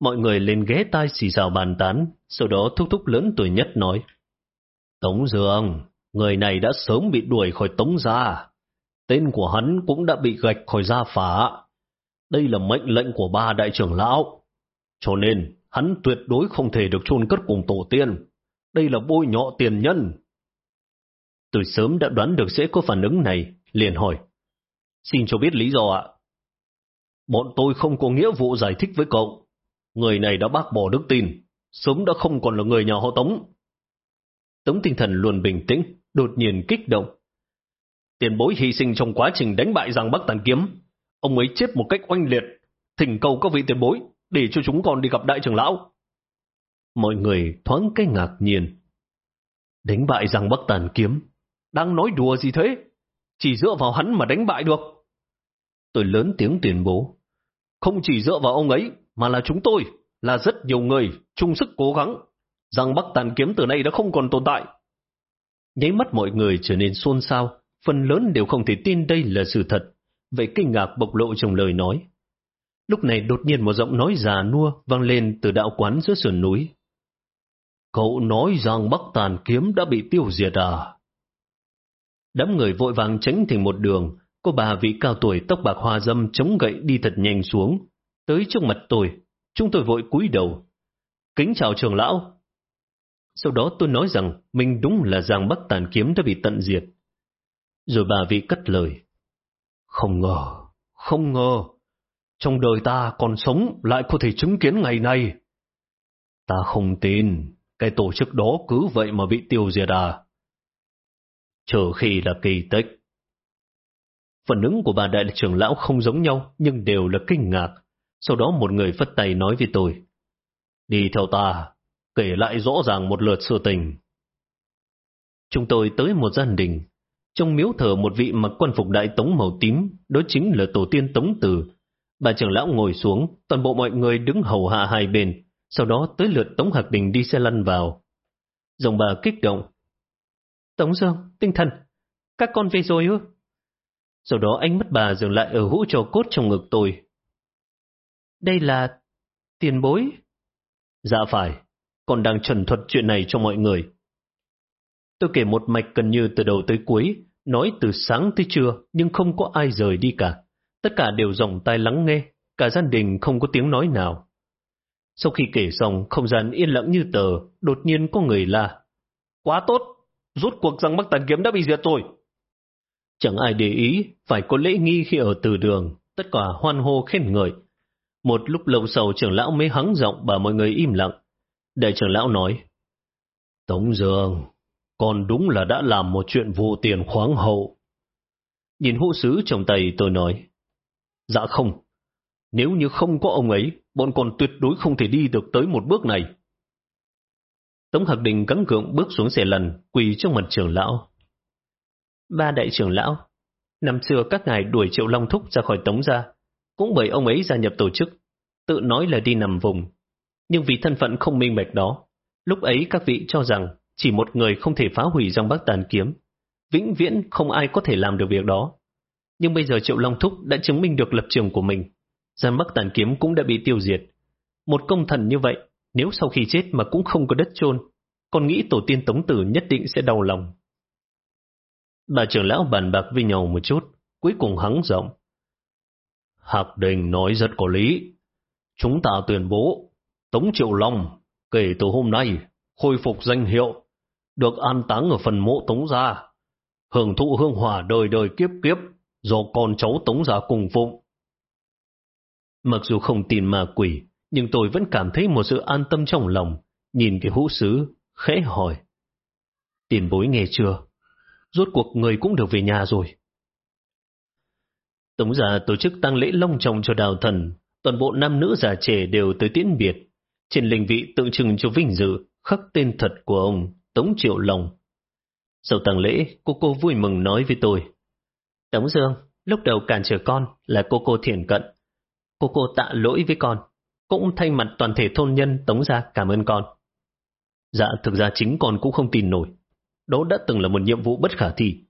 Mọi người lên ghé tai xì xào bàn tán, sau đó thúc thúc lớn tuổi nhất nói. Tống Dương, người này đã sớm bị đuổi khỏi Tống gia. Tên của hắn cũng đã bị gạch khỏi gia phả. Đây là mệnh lệnh của ba đại trưởng lão. Cho nên, hắn tuyệt đối không thể được chôn cất cùng tổ tiên. Đây là bôi nhọ tiền nhân. Tôi sớm đã đoán được sẽ có phản ứng này, liền hỏi. Xin cho biết lý do ạ. Bọn tôi không có nghĩa vụ giải thích với cậu. Người này đã bác bỏ đức tin, sớm đã không còn là người nhà họ Tống. Tống tinh thần luôn bình tĩnh, đột nhiên kích động. Tiền bối hy sinh trong quá trình đánh bại giang Bắc Tàn Kiếm. Ông ấy chết một cách oanh liệt. Thỉnh cầu các vị tiền bối, để cho chúng con đi gặp đại trưởng lão. Mọi người thoáng cái ngạc nhiên. Đánh bại giang Bắc Tàn Kiếm. Đang nói đùa gì thế? Chỉ dựa vào hắn mà đánh bại được. Tôi lớn tiếng tuyên bố. Không chỉ dựa vào ông ấy, mà là chúng tôi, là rất nhiều người, chung sức cố gắng. Rằng Bắc Tàn Kiếm từ nay đã không còn tồn tại. Nháy mắt mọi người trở nên xôn xao, phần lớn đều không thể tin đây là sự thật, vậy kinh ngạc bộc lộ trong lời nói. Lúc này đột nhiên một giọng nói già nua vang lên từ đạo quán giữa sườn núi. Cậu nói rằng Bắc Tàn Kiếm đã bị tiêu diệt à? Đám người vội vàng tránh thành một đường, có bà vị cao tuổi tóc bạc hoa dâm chống gậy đi thật nhanh xuống, tới trước mặt tôi, chúng tôi vội cúi đầu. Kính chào trường lão. Sau đó tôi nói rằng mình đúng là Giang Bắc Tàn Kiếm đã bị tận diệt. Rồi bà vị cất lời. Không ngờ, không ngờ, trong đời ta còn sống lại có thể chứng kiến ngày này. Ta không tin, cái tổ chức đó cứ vậy mà bị tiêu diệt à. Trừ khi là kỳ tích. Phản ứng của bà đại trưởng lão không giống nhau, nhưng đều là kinh ngạc. Sau đó một người phất tay nói với tôi. Đi theo ta, kể lại rõ ràng một lượt sự tình. Chúng tôi tới một gia đình. Trong miếu thờ một vị mặc quân phục đại tống màu tím, đó chính là tổ tiên tống tử. Bà trưởng lão ngồi xuống, toàn bộ mọi người đứng hầu hạ hai bên, sau đó tới lượt Tống Hạc Đình đi xe lăn vào. Dòng bà kích động. Tống Dương, tinh thần, các con về rồi ư? Sau đó anh mất bà dừng lại ở hũ trò cốt trong ngực tôi. Đây là tiền bối. Dạ phải, con đang trần thuật chuyện này cho mọi người. Tôi kể một mạch gần như từ đầu tới cuối, nói từ sáng tới trưa nhưng không có ai rời đi cả. Tất cả đều dòng tai lắng nghe, cả gia đình không có tiếng nói nào. Sau khi kể xong, không gian yên lặng như tờ, đột nhiên có người la. Quá tốt, rút cuộc rằng Bắc Tàn Kiếm đã bị diệt rồi. Chẳng ai để ý, phải có lễ nghi khi ở từ đường, tất cả hoan hô khen ngợi. Một lúc lâu sau trưởng lão mới hắng giọng bảo mọi người im lặng. Đại trưởng lão nói, Tống Dương, con đúng là đã làm một chuyện vô tiền khoáng hậu. Nhìn hộ sứ trong tay tôi nói, Dạ không, nếu như không có ông ấy, bọn con tuyệt đối không thể đi được tới một bước này. Tống Hạc Đình cắn cưỡng bước xuống xe lần, quỳ trước mặt trưởng lão. Ba đại trưởng lão, năm xưa các ngài đuổi Triệu Long Thúc ra khỏi Tống gia, cũng bởi ông ấy gia nhập tổ chức, tự nói là đi nằm vùng. Nhưng vì thân phận không minh bạch đó, lúc ấy các vị cho rằng chỉ một người không thể phá hủy dòng bắc tàn kiếm. Vĩnh viễn không ai có thể làm được việc đó. Nhưng bây giờ Triệu Long Thúc đã chứng minh được lập trường của mình. Giang Bắc Tàn Kiếm cũng đã bị tiêu diệt. Một công thần như vậy, nếu sau khi chết mà cũng không có đất chôn, còn nghĩ tổ tiên Tống Tử nhất định sẽ đau lòng. Bà trưởng lão bàn bạc với nhau một chút, cuối cùng hắng giọng. Hạc Đình nói rất có lý. Chúng ta tuyên bố, Tống Triệu Long kể từ hôm nay khôi phục danh hiệu, được an táng ở phần mộ Tống Gia, hưởng thụ hương hỏa đời đời kiếp kiếp do con cháu Tống Gia cùng phụng. Mặc dù không tin ma quỷ, nhưng tôi vẫn cảm thấy một sự an tâm trong lòng, nhìn cái hũ sứ, khẽ hỏi. Tiền bối nghe chưa? Rốt cuộc người cũng được về nhà rồi. Tống gia tổ chức tang lễ long trọng cho đào thần, toàn bộ nam nữ già trẻ đều tới tiễn biệt. Trên linh vị tượng trưng cho vinh dự, khắc tên thật của ông, Tống Triệu Long. Sau tang lễ, cô cô vui mừng nói với tôi. Tống Dương, lúc đầu cản trở con là cô cô thiền cận. Cô cô tạ lỗi với con, cũng thay mặt toàn thể thôn nhân Tống gia cảm ơn con. Dạ, thực ra chính con cũng không tin nổi. Đó đã từng là một nhiệm vụ bất khả thi.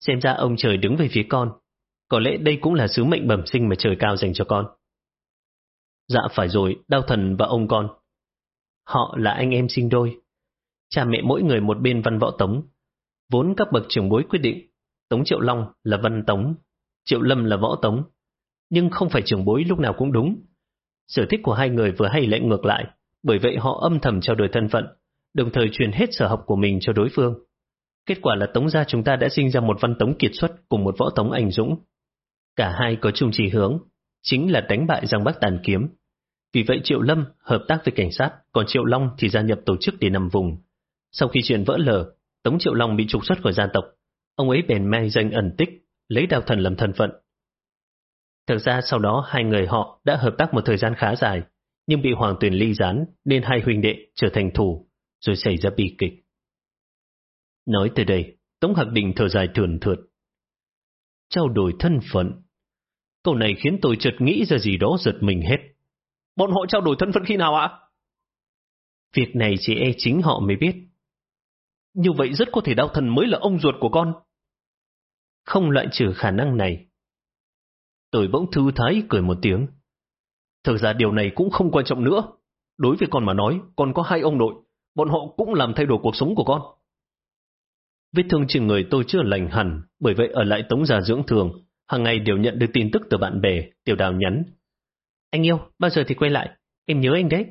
Xem ra ông trời đứng về phía con. Có lẽ đây cũng là sứ mệnh bẩm sinh mà trời cao dành cho con. Dạ phải rồi, đau thần và ông con. Họ là anh em sinh đôi. Cha mẹ mỗi người một bên văn võ tống. Vốn các bậc trưởng bối quyết định, Tống Triệu Long là văn tống, Triệu Lâm là võ tống. Nhưng không phải trưởng bối lúc nào cũng đúng. Sở thích của hai người vừa hay lại ngược lại, bởi vậy họ âm thầm trao đổi thân phận, đồng thời truyền hết sở học của mình cho đối phương. Kết quả là Tống gia chúng ta đã sinh ra một văn tống kiệt xuất cùng một võ tống anh dũng. Cả hai có chung chỉ hướng, chính là đánh bại Giang Bắc Tàn Kiếm. Vì vậy Triệu Lâm hợp tác với cảnh sát, còn Triệu Long thì gia nhập tổ chức để nằm vùng. Sau khi chuyện vỡ lở, Tống Triệu Long bị trục xuất khỏi gia tộc. Ông ấy bèn mai danh ẩn tích, lấy đào thần làm thân phận. Thực ra sau đó hai người họ đã hợp tác một thời gian khá dài, nhưng bị Hoàng Tuyền ly gián nên hai huynh đệ trở thành thủ, rồi xảy ra bi kịch. Nói từ đây, Tống Hạc Đình thở dài thườn thượt. Trao đổi thân phận. Câu này khiến tôi chợt nghĩ ra gì đó giật mình hết. Bọn họ trao đổi thân phận khi nào ạ? Việc này chỉ e chính họ mới biết. Như vậy rất có thể đau thần mới là ông ruột của con. Không loại trừ khả năng này. Tôi bỗng thư thái cười một tiếng. Thực ra điều này cũng không quan trọng nữa. Đối với con mà nói, con có hai ông nội, bọn họ cũng làm thay đổi cuộc sống của con. Vết thương trên người tôi chưa lành hẳn, bởi vậy ở lại tống gia dưỡng thường, hàng ngày đều nhận được tin tức từ bạn bè, tiểu đào nhắn. Anh yêu, bao giờ thì quay lại, em nhớ anh đấy.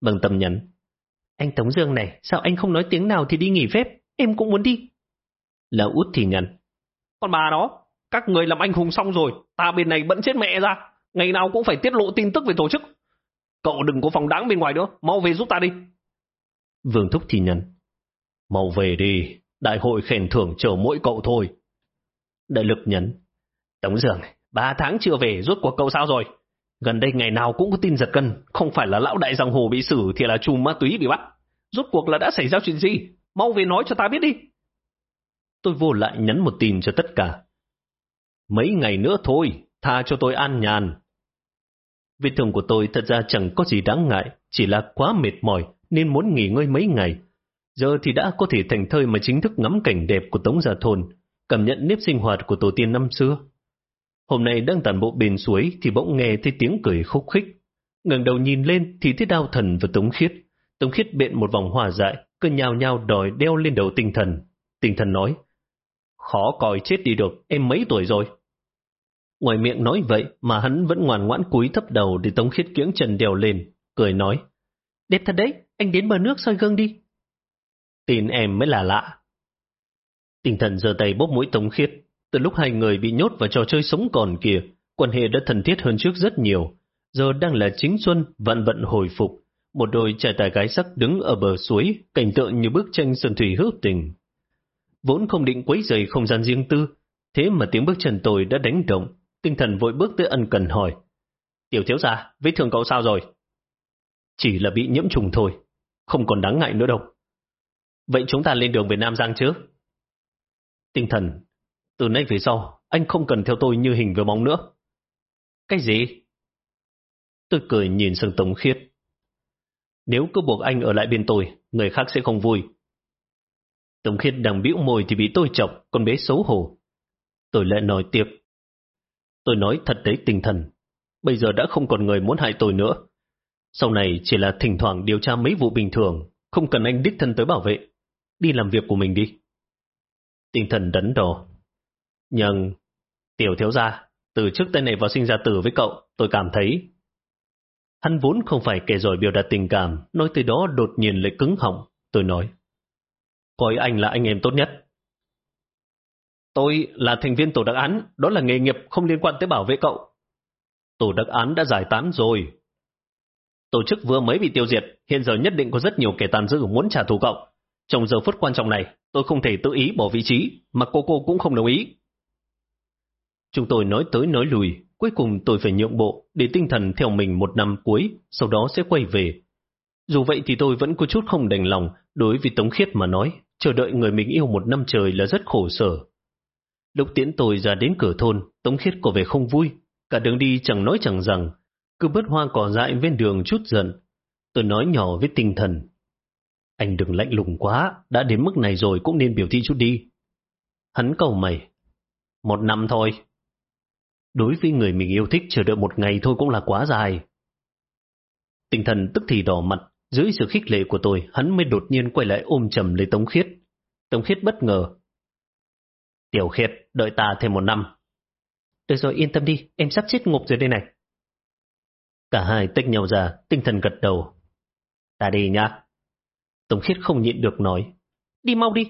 Bằng tâm nhắn. Anh Tống Dương này, sao anh không nói tiếng nào thì đi nghỉ phép, em cũng muốn đi. Lão út thì nhắn. Con bà đó, các người làm anh hùng xong rồi, ta bên này bận chết mẹ ra, ngày nào cũng phải tiết lộ tin tức về tổ chức. Cậu đừng có phòng đáng bên ngoài nữa, mau về giúp ta đi. Vương Thúc thì nhắn. Mau về đi, đại hội khen thưởng chờ mỗi cậu thôi. Đại lực nhấn. Tống Dường, ba tháng chưa về, rốt cuộc cậu sao rồi? Gần đây ngày nào cũng có tin giật cân, không phải là lão đại giang hồ bị xử thì là chùm ma túy bị bắt. Rốt cuộc là đã xảy ra chuyện gì? Mau về nói cho ta biết đi. Tôi vô lại nhắn một tin cho tất cả. Mấy ngày nữa thôi, tha cho tôi an nhàn. Vết thương của tôi thật ra chẳng có gì đáng ngại, chỉ là quá mệt mỏi nên muốn nghỉ ngơi mấy ngày. Giờ thì đã có thể thành thơi mà chính thức ngắm cảnh đẹp của Tống Gia Thôn, cảm nhận nếp sinh hoạt của tổ tiên năm xưa. Hôm nay đang tàn bộ bên suối thì bỗng nghe thấy tiếng cười khúc khích. ngẩng đầu nhìn lên thì thấy đao thần và Tống Khiết. Tống Khiết bện một vòng hòa dại, cứ nhào nhào đòi đeo lên đầu tinh thần. Tinh thần nói, khó còi chết đi được, em mấy tuổi rồi? Ngoài miệng nói vậy mà hắn vẫn ngoan ngoãn cúi thấp đầu để Tống Khiết kiễng chân đèo lên, cười nói, đẹp thật đấy, anh đến bờ nước soi gương đi. Tin em mới là lạ. Tinh thần giơ tay bốc mũi Tống Khiết, từ lúc hai người bị nhốt vào trò chơi sống còn kia, quan hệ đã thân thiết hơn trước rất nhiều. Giờ đang là chính xuân, vạn vận hồi phục. Một đôi trai tài gái sắc đứng ở bờ suối, cảnh tượng như bức tranh sơn thủy hữu tình. Vốn không định quấy rầy không gian riêng tư, thế mà tiếng bước chân tôi đã đánh động. Tinh thần vội bước tới ân cần hỏi. Tiểu thiếu gia, vết thương cậu sao rồi? Chỉ là bị nhiễm trùng thôi. không còn đáng ngại nữa đâu. Vậy chúng ta lên đường về Nam Giang chứ? Tinh thần, từ nay về sau, anh không cần theo tôi như hình với bóng nữa. Cái gì? Tôi cười nhìn sang Tống Khiết. Nếu cứ buộc anh ở lại bên tôi, người khác sẽ không vui. Tống Khiết đang bĩu môi thì bị tôi chọc, con bé xấu hổ. Tôi lại nói tiếp. Tôi nói thật đấy tinh thần, bây giờ đã không còn người muốn hại tôi nữa. Sau này chỉ là thỉnh thoảng điều tra mấy vụ bình thường, không cần anh đích thân tới bảo vệ. Đi làm việc của mình đi. Tinh thần đấn đồ. Nhưng, tiểu thiếu gia, từ trước tới này vào sinh ra tử với cậu, tôi cảm thấy... Hắn vốn không phải kẻ giỏi biểu đạt tình cảm, nói từ đó đột nhiên lại cứng họng. Tôi nói, coi anh là anh em tốt nhất. Tôi là thành viên tổ đặc án, đó là nghề nghiệp không liên quan tới bảo vệ cậu. Tổ đặc án đã giải tán rồi. Tổ chức vừa mới bị tiêu diệt, hiện giờ nhất định có rất nhiều kẻ tàn dư muốn trả thù cậu. Trong giờ phút quan trọng này, tôi không thể tự ý bỏ vị trí, mà cô cô cũng không đồng ý. Chúng tôi nói tới nói lùi, cuối cùng tôi phải nhượng bộ để tinh thần theo mình một năm cuối, sau đó sẽ quay về. Dù vậy thì tôi vẫn có chút không đành lòng đối với Tống Khiết mà nói, chờ đợi người mình yêu một năm trời là rất khổ sở. Lúc tiễn tôi ra đến cửa thôn, Tống Khiết có vẻ không vui, cả đường đi chẳng nói chẳng rằng, cứ bớt hoa cỏ dại bên đường chút giận. Tôi nói nhỏ với tinh thần, anh đừng lạnh lùng quá, đã đến mức này rồi cũng nên biểu thị chút đi. Hắn cầu mày, một năm thôi. Đối với người mình yêu thích chờ đợi một ngày thôi cũng là quá dài. Tinh thần tức thì đỏ mặt, dưới sự khích lệ của tôi, hắn mới đột nhiên quay lại ôm chầm lấy Tống Khiết. Tống Khiết bất ngờ. Tiểu Khiết, đợi ta thêm một năm. Được rồi, yên tâm đi, em sắp chết ngục rồi đây này. Cả hai tách nhau ra, tinh thần gật đầu. Ta đi nhá. Tống Khiết không nhịn được nói. Đi mau đi.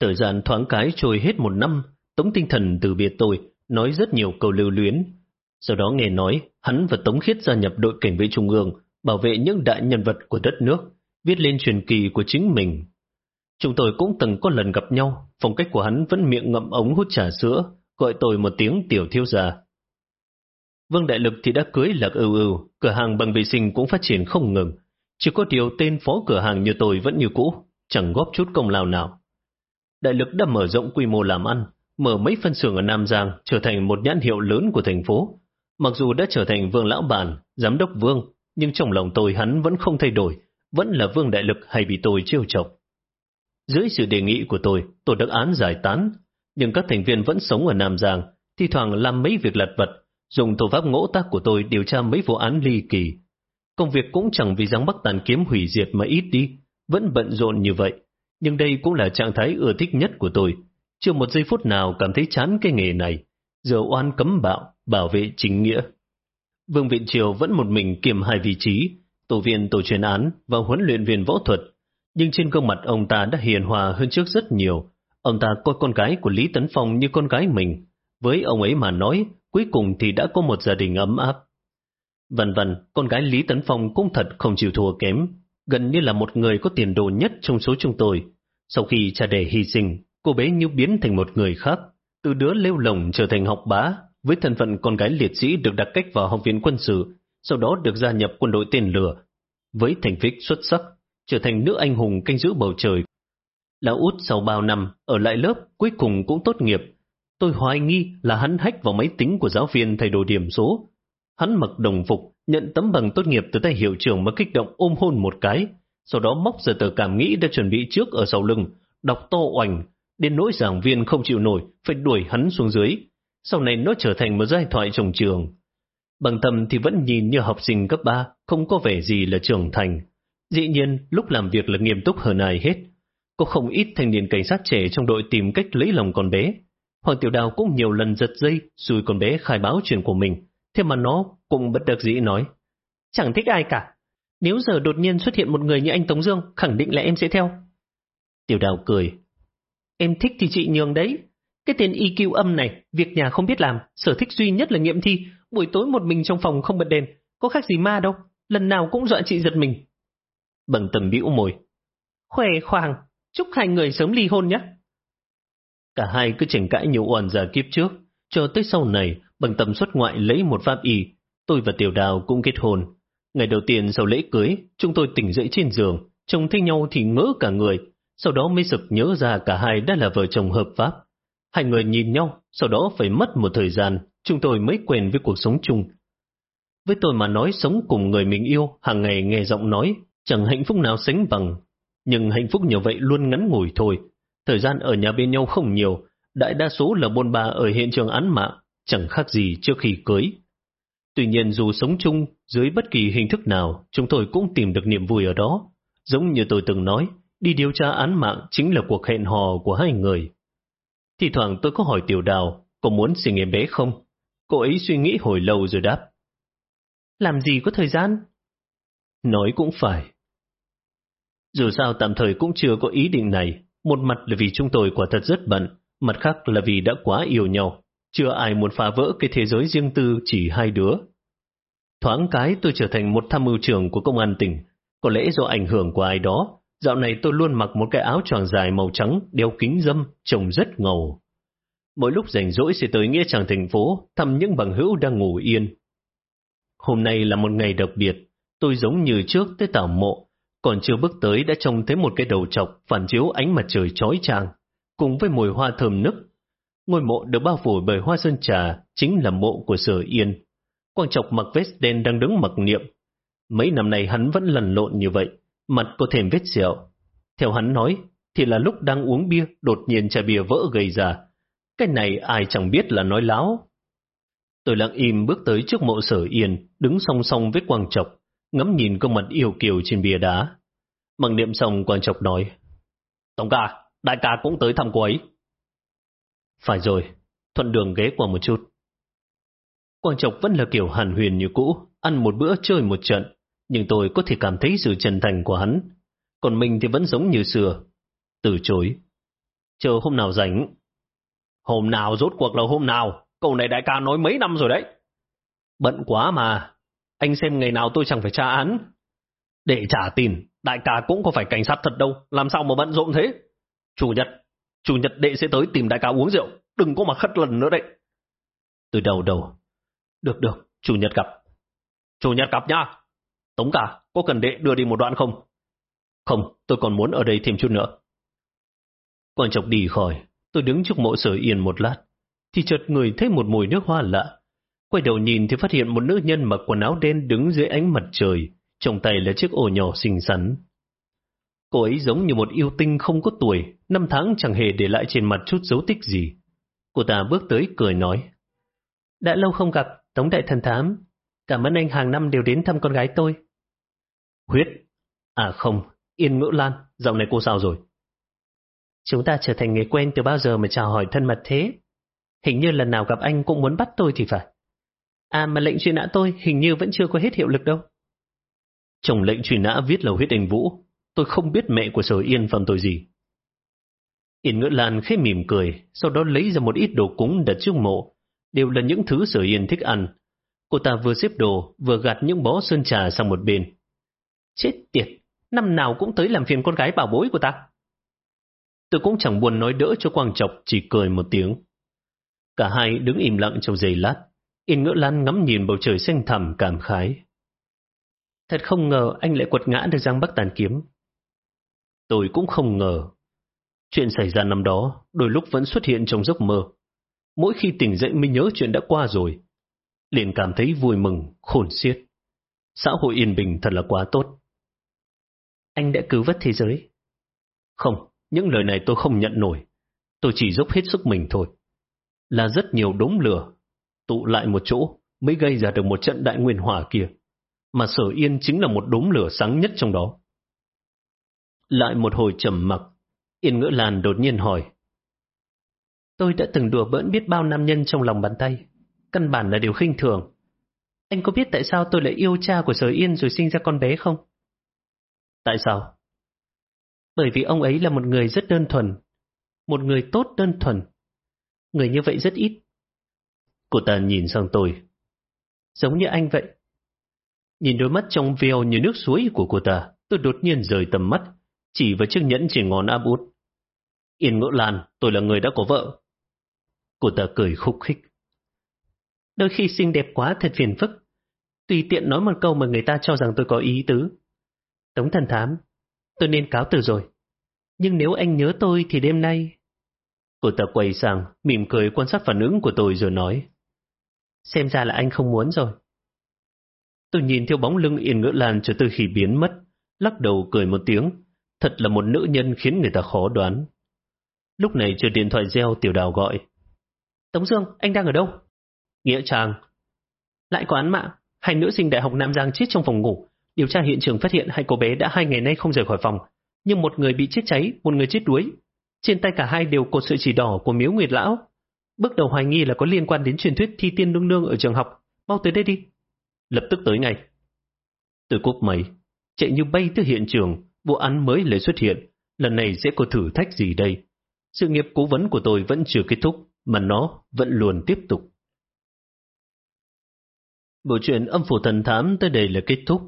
Thời gian thoáng cái trôi hết một năm, Tống tinh thần từ biệt tôi, nói rất nhiều câu lưu luyến. Sau đó nghe nói, hắn và Tống Khiết gia nhập đội cảnh vệ trung ương, bảo vệ những đại nhân vật của đất nước, viết lên truyền kỳ của chính mình. Chúng tôi cũng từng có lần gặp nhau, phong cách của hắn vẫn miệng ngậm ống hút trà sữa, gọi tôi một tiếng tiểu thiếu gia. Vương Đại Lực thì đã cưới lạc ưu ưu, cửa hàng bằng vệ sinh cũng phát triển không ngừng, chỉ có điều tên phó cửa hàng như tôi vẫn như cũ, chẳng góp chút công lao nào. Đại lực đã mở rộng quy mô làm ăn, mở mấy phân xưởng ở Nam Giang trở thành một nhãn hiệu lớn của thành phố. Mặc dù đã trở thành vương lão bản, giám đốc vương, nhưng trong lòng tôi hắn vẫn không thay đổi, vẫn là vương đại lực hay bị tôi trêu chọc. Dưới sự đề nghị của tôi, tổ đặc án giải tán, nhưng các thành viên vẫn sống ở Nam Giang, thi thoảng làm mấy việc lặt vật, dùng thủ pháp ngỗ tác của tôi điều tra mấy vụ án ly kỳ, Công việc cũng chẳng vì giáng bắc tàn kiếm hủy diệt mà ít đi, vẫn bận rộn như vậy. Nhưng đây cũng là trạng thái ưa thích nhất của tôi. Chưa một giây phút nào cảm thấy chán cái nghề này. Giờ oan cấm bạo, bảo vệ chính nghĩa. Vương Viện Triều vẫn một mình kiềm hai vị trí, tổ viên tổ chuyên án và huấn luyện viên võ thuật. Nhưng trên gương mặt ông ta đã hiền hòa hơn trước rất nhiều. Ông ta coi con gái của Lý Tấn Phong như con gái mình. Với ông ấy mà nói, cuối cùng thì đã có một gia đình ấm áp. Vân vân, con gái Lý Tấn Phong cũng thật không chịu thua kém, gần như là một người có tiền đồ nhất trong số chúng tôi. Sau khi cha đẻ hy sinh, cô bé như biến thành một người khác, từ đứa lêu lồng trở thành học bá, với thân phận con gái liệt sĩ được đặt cách vào học viện quân sự, sau đó được gia nhập quân đội tên lửa. Với thành tích xuất sắc, trở thành nữ anh hùng canh giữ bầu trời. Lão út sau bao năm, ở lại lớp, cuối cùng cũng tốt nghiệp. Tôi hoài nghi là hắn hách vào máy tính của giáo viên thay đổi điểm số, Hắn mặc đồng phục, nhận tấm bằng tốt nghiệp từ tay hiệu trưởng mà kích động ôm hôn một cái, sau đó móc ra tờ cảm nghĩ đã chuẩn bị trước ở sau lưng, đọc to oành, đến nỗi giảng viên không chịu nổi, phải đuổi hắn xuống dưới. Sau này nó trở thành một giai thoại trong trường. Bằng tâm thì vẫn nhìn như học sinh cấp 3, không có vẻ gì là trưởng thành. Dĩ nhiên, lúc làm việc là nghiêm túc hơn ai hết. Có không ít thanh niên cảnh sát trẻ trong đội tìm cách lấy lòng con bé. Hoàng Tiểu Đào cũng nhiều lần giật dây, xui con bé khai báo chuyện của mình. Thế mà nó cũng bất đắc dĩ nói. Chẳng thích ai cả. Nếu giờ đột nhiên xuất hiện một người như anh Tống Dương, khẳng định là em sẽ theo. Tiểu đào cười. Em thích thì chị nhường đấy. Cái tên EQ âm này, việc nhà không biết làm, sở thích duy nhất là nghiệm thi, buổi tối một mình trong phòng không bật đèn, có khác gì ma đâu, lần nào cũng dọa chị giật mình. Bằng tầm bĩu môi. Khỏe khoang, chúc hai người sớm ly hôn nhé. Cả hai cứ tranh cãi nhiều oan ra kiếp trước, cho tới sau này bằng tầm xuất ngoại lấy một pháp y, tôi và Tiểu Đào cũng kết hôn. Ngày đầu tiên sau lễ cưới, chúng tôi tỉnh dậy trên giường, trông thấy nhau thì ngỡ cả người, sau đó mới sực nhớ ra cả hai đã là vợ chồng hợp pháp. Hai người nhìn nhau, sau đó phải mất một thời gian, chúng tôi mới quen với cuộc sống chung. Với tôi mà nói sống cùng người mình yêu, hàng ngày nghe giọng nói, chẳng hạnh phúc nào sánh bằng. Nhưng hạnh phúc như vậy luôn ngắn ngủi thôi. Thời gian ở nhà bên nhau không nhiều, đại đa số là bôn ba ở hiện trường án mạng, chẳng khác gì trước khi cưới. Tuy nhiên dù sống chung dưới bất kỳ hình thức nào, chúng tôi cũng tìm được niềm vui ở đó. Giống như tôi từng nói, đi điều tra án mạng chính là cuộc hẹn hò của hai người. Thì thoảng tôi có hỏi Tiểu Đào, có muốn sinh em bé không? Cô ấy suy nghĩ hồi lâu rồi đáp. Làm gì có thời gian? Nói cũng phải. Dù sao tạm thời cũng chưa có ý định này, một mặt là vì chúng tôi quả thật rất bận, mặt khác là vì đã quá yêu nhau. Chưa ai muốn phá vỡ cái thế giới riêng tư chỉ hai đứa. Thoáng cái tôi trở thành một tham mưu trưởng của công an tỉnh. Có lẽ do ảnh hưởng của ai đó, dạo này tôi luôn mặc một cái áo choàng dài màu trắng, đeo kính dâm, trông rất ngầu. Mỗi lúc rảnh rỗi sẽ tới Nghĩa Trang thành phố, thăm những bằng hữu đang ngủ yên. Hôm nay là một ngày đặc biệt, tôi giống như trước tới tảo mộ, còn chưa bước tới đã trông thấy một cái đầu trọc phản chiếu ánh mặt trời chói chang, cùng với mùi hoa thơm nức Ngôi mộ được bao phủ bởi hoa sơn trà chính là mộ của Sở Yên. Quang Trọc mặc vest đen đang đứng mặc niệm. Mấy năm nay hắn vẫn lằn lộn như vậy, mặt có thêm vết sẹo. Theo hắn nói, thì là lúc đang uống bia, đột nhiên chai bia vỡ gây ra. Cái này ai chẳng biết là nói láo. Tôi lặng im bước tới trước mộ Sở Yên, đứng song song với Quang Trọc, ngắm nhìn gương mặt yêu kiều trên bia đá. Mặc niệm xong Quang Trọc nói, Tổng ca, đại ca cũng tới thăm cô ấy. Phải rồi, thuận đường ghé qua một chút. Quang Trọc vẫn là kiểu hàn huyền như cũ, ăn một bữa chơi một trận, nhưng tôi có thể cảm thấy sự chân thành của hắn. Còn mình thì vẫn giống như xưa. Từ chối. Chờ hôm nào rảnh. Hôm nào rốt cuộc là hôm nào? Câu này đại ca nói mấy năm rồi đấy. Bận quá mà. Anh xem ngày nào tôi chẳng phải tra án. Để trả tiền, đại ca cũng có phải cảnh sát thật đâu. Làm sao mà bận rộn thế? Chủ nhật, Chủ nhật đệ sẽ tới tìm đại ca uống rượu, đừng có mà khất lần nữa đấy. Từ đầu đầu. Được được, chủ nhật gặp. Chủ nhật gặp nha. Tống cả, có cần đệ đưa đi một đoạn không? Không, tôi còn muốn ở đây thêm chút nữa. Quan trọng đi khỏi, tôi đứng trước mộ sở yên một lát, thì chợt người thấy một mùi nước hoa lạ. Quay đầu nhìn thì phát hiện một nữ nhân mặc quần áo đen đứng dưới ánh mặt trời, trong tay là chiếc ổ nhỏ xinh xắn. Cô ấy giống như một yêu tinh không có tuổi, năm tháng chẳng hề để lại trên mặt chút dấu tích gì. Cô ta bước tới cười nói. Đã lâu không gặp, Tống Đại Thần Thám. Cảm ơn anh hàng năm đều đến thăm con gái tôi. Huyết? À không, Yên Ngữ Lan, dạo này cô sao rồi? Chúng ta trở thành người quen từ bao giờ mà chào hỏi thân mật thế? Hình như lần nào gặp anh cũng muốn bắt tôi thì phải. À mà lệnh truy nã tôi hình như vẫn chưa có hết hiệu lực đâu. Trong lệnh truy nã viết là huyết anh Vũ, tôi không biết mẹ của sở Yên phạm tội gì. Yên ngữ lan khẽ mỉm cười, sau đó lấy ra một ít đồ cúng đặt trước mộ, đều là những thứ sở Yên thích ăn. Cô ta vừa xếp đồ, vừa gạt những bó sơn trà sang một bên. Chết tiệt, năm nào cũng tới làm phiền con gái bảo bối của ta. Tôi cũng chẳng buồn nói đỡ cho Quang Trọc, chỉ cười một tiếng. Cả hai đứng im lặng trong giây lát. Yên ngữ lan ngắm nhìn bầu trời xanh thẳm cảm khái. Thật không ngờ anh lại quật ngã được Giang Bắc Tàn Kiếm. Tôi cũng không ngờ. Chuyện xảy ra năm đó, đôi lúc vẫn xuất hiện trong giấc mơ. Mỗi khi tỉnh dậy mới nhớ chuyện đã qua rồi. Liền cảm thấy vui mừng, khôn xiết. Xã hội yên bình thật là quá tốt. Anh đã cứu vớt thế giới. Không, những lời này tôi không nhận nổi. Tôi chỉ dốc hết sức mình thôi. Là rất nhiều đống lửa, tụ lại một chỗ mới gây ra được một trận đại nguyên hỏa kia. Mà sở yên chính là một đống lửa sáng nhất trong đó. Lại một hồi trầm mặc, Yên Ngữ Lan đột nhiên hỏi. Tôi đã từng đùa bỡn biết bao nam nhân trong lòng bàn tay, căn bản là điều khinh thường. Anh có biết tại sao tôi lại yêu cha của Sở Yên rồi sinh ra con bé không? Tại sao? Bởi vì ông ấy là một người rất đơn thuần, một người tốt đơn thuần. Người như vậy rất ít. Cô ta nhìn sang tôi. Giống như anh vậy. Nhìn đôi mắt trong veo như nước suối của cô ta, tôi đột nhiên rời tầm mắt, chỉ vào chiếc nhẫn chỉ ngón áp út. Yên ngỡ lan, tôi là người đã có vợ. Cô ta cười khúc khích. Đôi khi xinh đẹp quá thật phiền phức. tùy tiện nói một câu mà người ta cho rằng tôi có ý tứ. Tống thần thám, tôi nên cáo từ rồi. Nhưng nếu anh nhớ tôi thì đêm nay... Cô ta quay sang, mỉm cười quan sát phản ứng của tôi rồi nói. Xem ra là anh không muốn rồi. Tôi nhìn theo bóng lưng Yên Ngữ Lan cho tới khi biến mất, lắc đầu cười một tiếng. Thật là một nữ nhân khiến người ta khó đoán. Lúc này chưa điện thoại reo tiểu đào gọi. Tống Dương, anh đang ở đâu? Nghĩa Trang. Lại có án mạng, hai nữ sinh đại học Nam Giang chết trong phòng ngủ. Điều tra hiện trường phát hiện hai cô bé đã hai ngày nay không rời khỏi phòng, nhưng một người bị chết cháy, một người chết đuối. Trên tay cả hai đều cột sợi chỉ đỏ của miếu Nguyệt Lão. Bước đầu hoài nghi là có liên quan đến truyền thuyết thi tiên nương nương ở trường học. Mau tới đây đi. Lập tức tới ngay. Từ cúp mây, chạy như bay tới hiện trường, vụ án mới lại xuất hiện. Lần này sẽ có thử thách gì đây? Sự nghiệp cố vấn của tôi vẫn chưa kết thúc, mà nó vẫn luôn tiếp tục. Bộ truyện âm phủ thần thám tới đây là kết thúc.